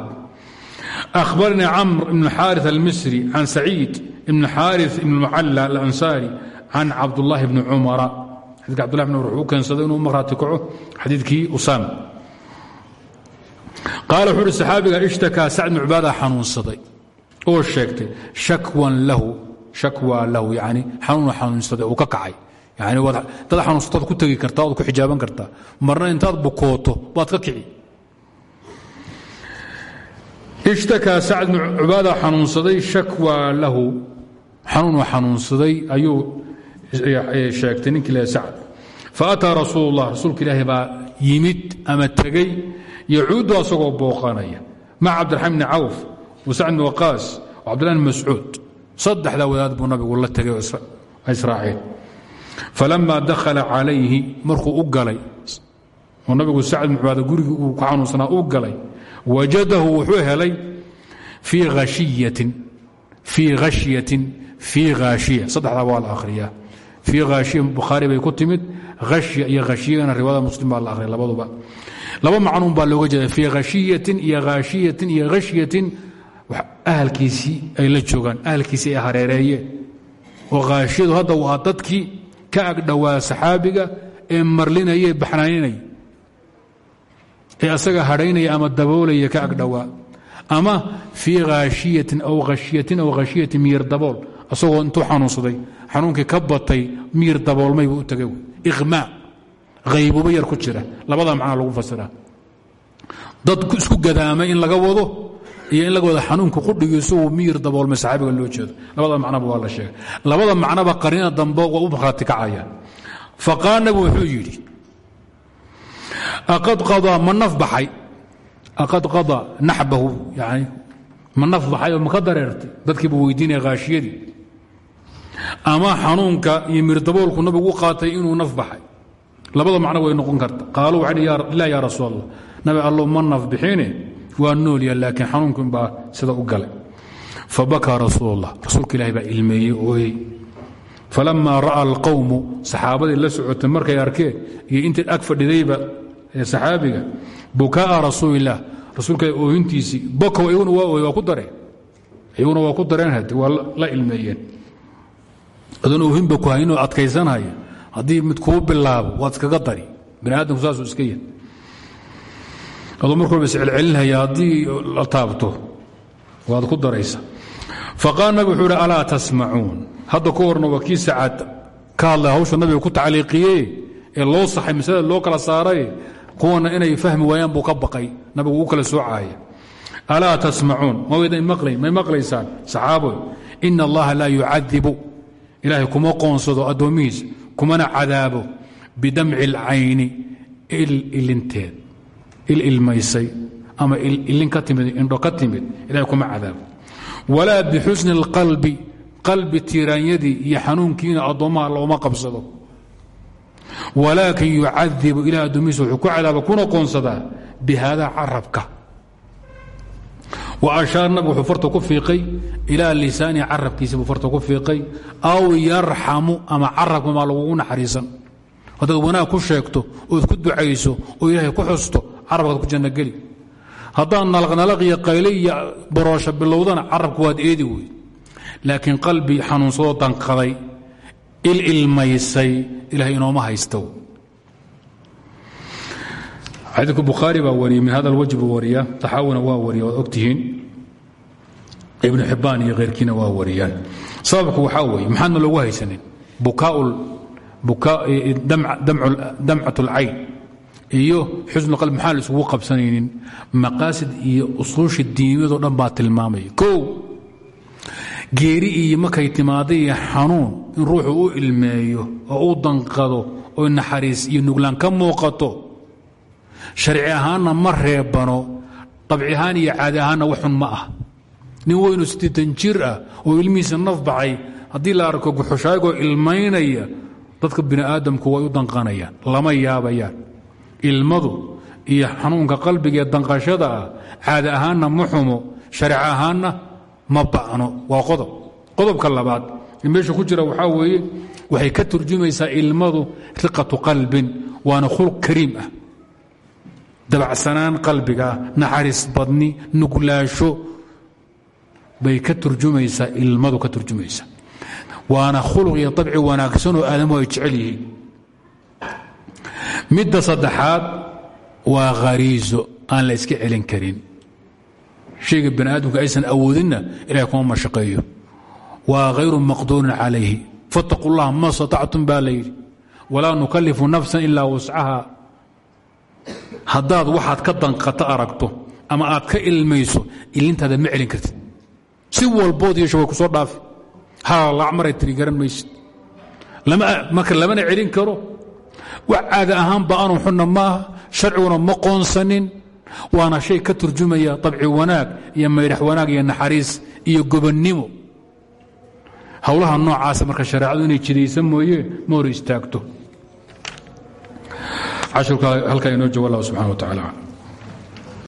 ahbarnii camr ibn xaari almisri can saciid ibn xaari ibn mucalla alansaari can cabdullahi bni cumara xadika cbdullah bn cumar wuxuu u keensaday inuu marhaati kaco xadiidkii usaama qaala wuxuu uhi saxaabiga ishtakaa sacd bn cubaada xanuunsaday oo sheegtay shakwan lahu shakwaa lahu yani xanuunu xanuunsaday uu ka kacay. Yani dad xanuunsataad ku tegi kartaa waad ku xijaaban kartaa marna intaad bukooto waad ka kici. Ishtakaa sacd bn cubaada xanuunsaday shakwaa lahu xanuunu xanuunsaday ayuu sheegtay ninkii le sacd. Faataa rasuul اllah rasuulka ilaahi baa yimid ama tegey yacuudu asagoo booqanaya maca cabdiraxmaan bni cawf sacd bn waqaas wa cabdillah bn mascuud saddexdaa wadaad buu nabigu la tegay israaceen falama dakhala calayhi markuu u galay oo nabigu sacd bn cubaada gurigii uu ku xanuunsanaa u galay wajadahu wuxuu helay fii hashiyatin fii khashyatin fii haashiya saddexdaa waa la akhriyaa. Fii haashiya bukhaari bay ku timid hashya iyo khashiyana riwaayada muslim baa la akhriya labaduba. Laba macnuun baa looga jeeda fii khashiyatin iyo haashiyatin iyo khashyatin ahalkiisii ay la joogaan ahalkiisii ay hareereeyeen. Oo haashiyadu hadda waa dadkii ka agdhowaa saxaabiga ee marlinaya baxnaaninaya ee asaga hadhaynaya ama daboolaya ka agdhowaa ama fii haashiyatin aw khashyatin aw khashiyatin miyir dabool. Asagoo intuu xanuunsaday xanuunkii ka batay miyir daboolmay buu u tagay. Iqmaa yar ku jira. Labada macnaa lagu fasiraa dad isku gadaamay in laga wado iyo in laga wado xanuunka qudhigiisu uu miyir daboolmay saxaabiga loo jeedo. Labada macnaba waa la sheegay. Labada macnaba qariina dambe waa u markhaati kacayaan faqaal nabigu wuxuu yidhi aqad qadaa ma naf aqad qadaa naxbahu yani ma naf baxay oo maka dareertay? Dadkii buu weydiinaya haashiyadii ama xanuunka iyo mirdaboolku nabigu u qaatay inuu naf labada macno way noqon karta. Qaaluu waxay laa nabi allow ma naf waa noolya laakiin xanuunkun baa sida u galay. Fabakaa rasuul allah rasuulka ilahi baa ilmeeyey ooyey. Falamaa ra'a alqowmu saxaabadii la socotay markay arkeen iyo intii ag fadhidayba ee saxaabiga bukaaa rasuulilah rasuulka oohintiisii bokow iyaguna waa ooy ku dareen. Iyaguna waa ku dareen hade waa la ilmeeyeen. Adoon oohinba ku haynoo adkaysanhaya haddii mid kuu bilaabo waad iskaga dari. Bani aadamku saasuu iska yahay adoo marka horba iscelcelinhaya haddii la taabto waad ku daraysa faqaal nabig wuxuu ihi alaa tasmacuun? Hadda ka horna waa kii sacaad ka hadlay hawsha nabiga ku tacliiqiye ee loo saxay masalada loo kala saaray kuwana inay fahmi waayaan buu ka baqay nabigu uu kala soocaaya alaa tasmacuun? May maqlaysaan. Saxaaboy ina allaha laa yucadibu. Ilaahay kuma qoonsado addoommihiisa kumana cadaabo bidamci اlcayni ilinteed il ilmaysay ama ilin ka timid indho ka timid ilahay kuma cadaabo walaa bixusni اlqalbi qalbi tiiraanyadii iyo xanuunkiina addoommaha looma qabsado. Walaakin yucadibu ilah addoommihiisa wuxuu ku cadaaba kuna qoonsadaa bihaada carabka. Wa ashaar nabig wuxuu ku fiiqay ilaa lisaani carabkiisa buu farta ku fiiqay aw yarxamu ama carabka maa lagugu naxariisan. Haddaad wanaag ku sheegto ood ku ducayso oo ilaahay ku xusto carabkaad ku jannogeli haddaad nalaqnalaq iyo qayle iyo baroosha bilowdana waad eedi wey laakiin qalbi xanuunsadoo danqaday il ilmaysay ilahay inooma haysto xadiidku bukhaari baa wariyey min hada alwajh buu wariyaa taxaawina wariya waad ogtihiin ibnu xibbaan iyo khayrkiina waa wariyaan. Sababku waxaa weeye maxaadna loogu haysanin? Damcat اlcayn iyo xusn qalb maxaan la isugu qabsanaynin? Maqaasid iyo usuusha diimiyadoo dhan baa tilmaamaya. Kow geeri iyo markay timaada iyo xanuun in ruuxu u ilmeeyo oo u danqado oo naxariis iyo nuglaan ka muuqato sharci ahaanna ma reebano dabci ahaan iyo caadi ahaanna waxun ma ah. Nin weynu siddeetan jir ah oo ilmihiisa naf baxay haddii la arko guxushaagoo ilmaynaya dadka bini aadamku way u danqanayaan lama yaabayaan ilmadu iyo xanuunka qalbiga ee danqashada ah caadi ahaanna ma xumo sharci ahaanna ma ba'no. Waa qodob. Qodobka labaad meesha ku jira waxaa weeye waxay ka turjumaysaa ilmadu riqatu qalbin waana khuluq kariim ah. Dabacsanaan qalbiga ah naxariis badni nuglaasho bay ka turjumaysaa ilmadu ka turjumaysa waana khuluq iyo abci wanaagsanoo aadamuhu ay jecel yihiin midda saddexaad waa khariiso aan la iska celin karin. Shayga bani aadamka aysan awoodinna ilahay kuma mashaqeeyo. Waa hayru maqduurin calayhi. Fattaquu llaha ma statactum baa la yidhi. Walaa nukalifu nafsan ilaa wascaha haddaad waxaad ka danqata aragto ama aad ka ilmayso ilintaada ma celin kartid. Si walbood yeesho way ku soo dhaafi. Halac maray tiri garan maysid marka lamana celin karo wax caada ahaanba anu xunna maaha sharciguna ma qoonsanin. Waana shay ka turjumaya abci wanaag iyo maydhax wanaag iyo naxariis iyo gobonnimo howlaha noocaasa marka shareecadu inay jidaysa mooye ma hor istaagto. Cashurka halkaa inoo joogo allah subxana wa tacala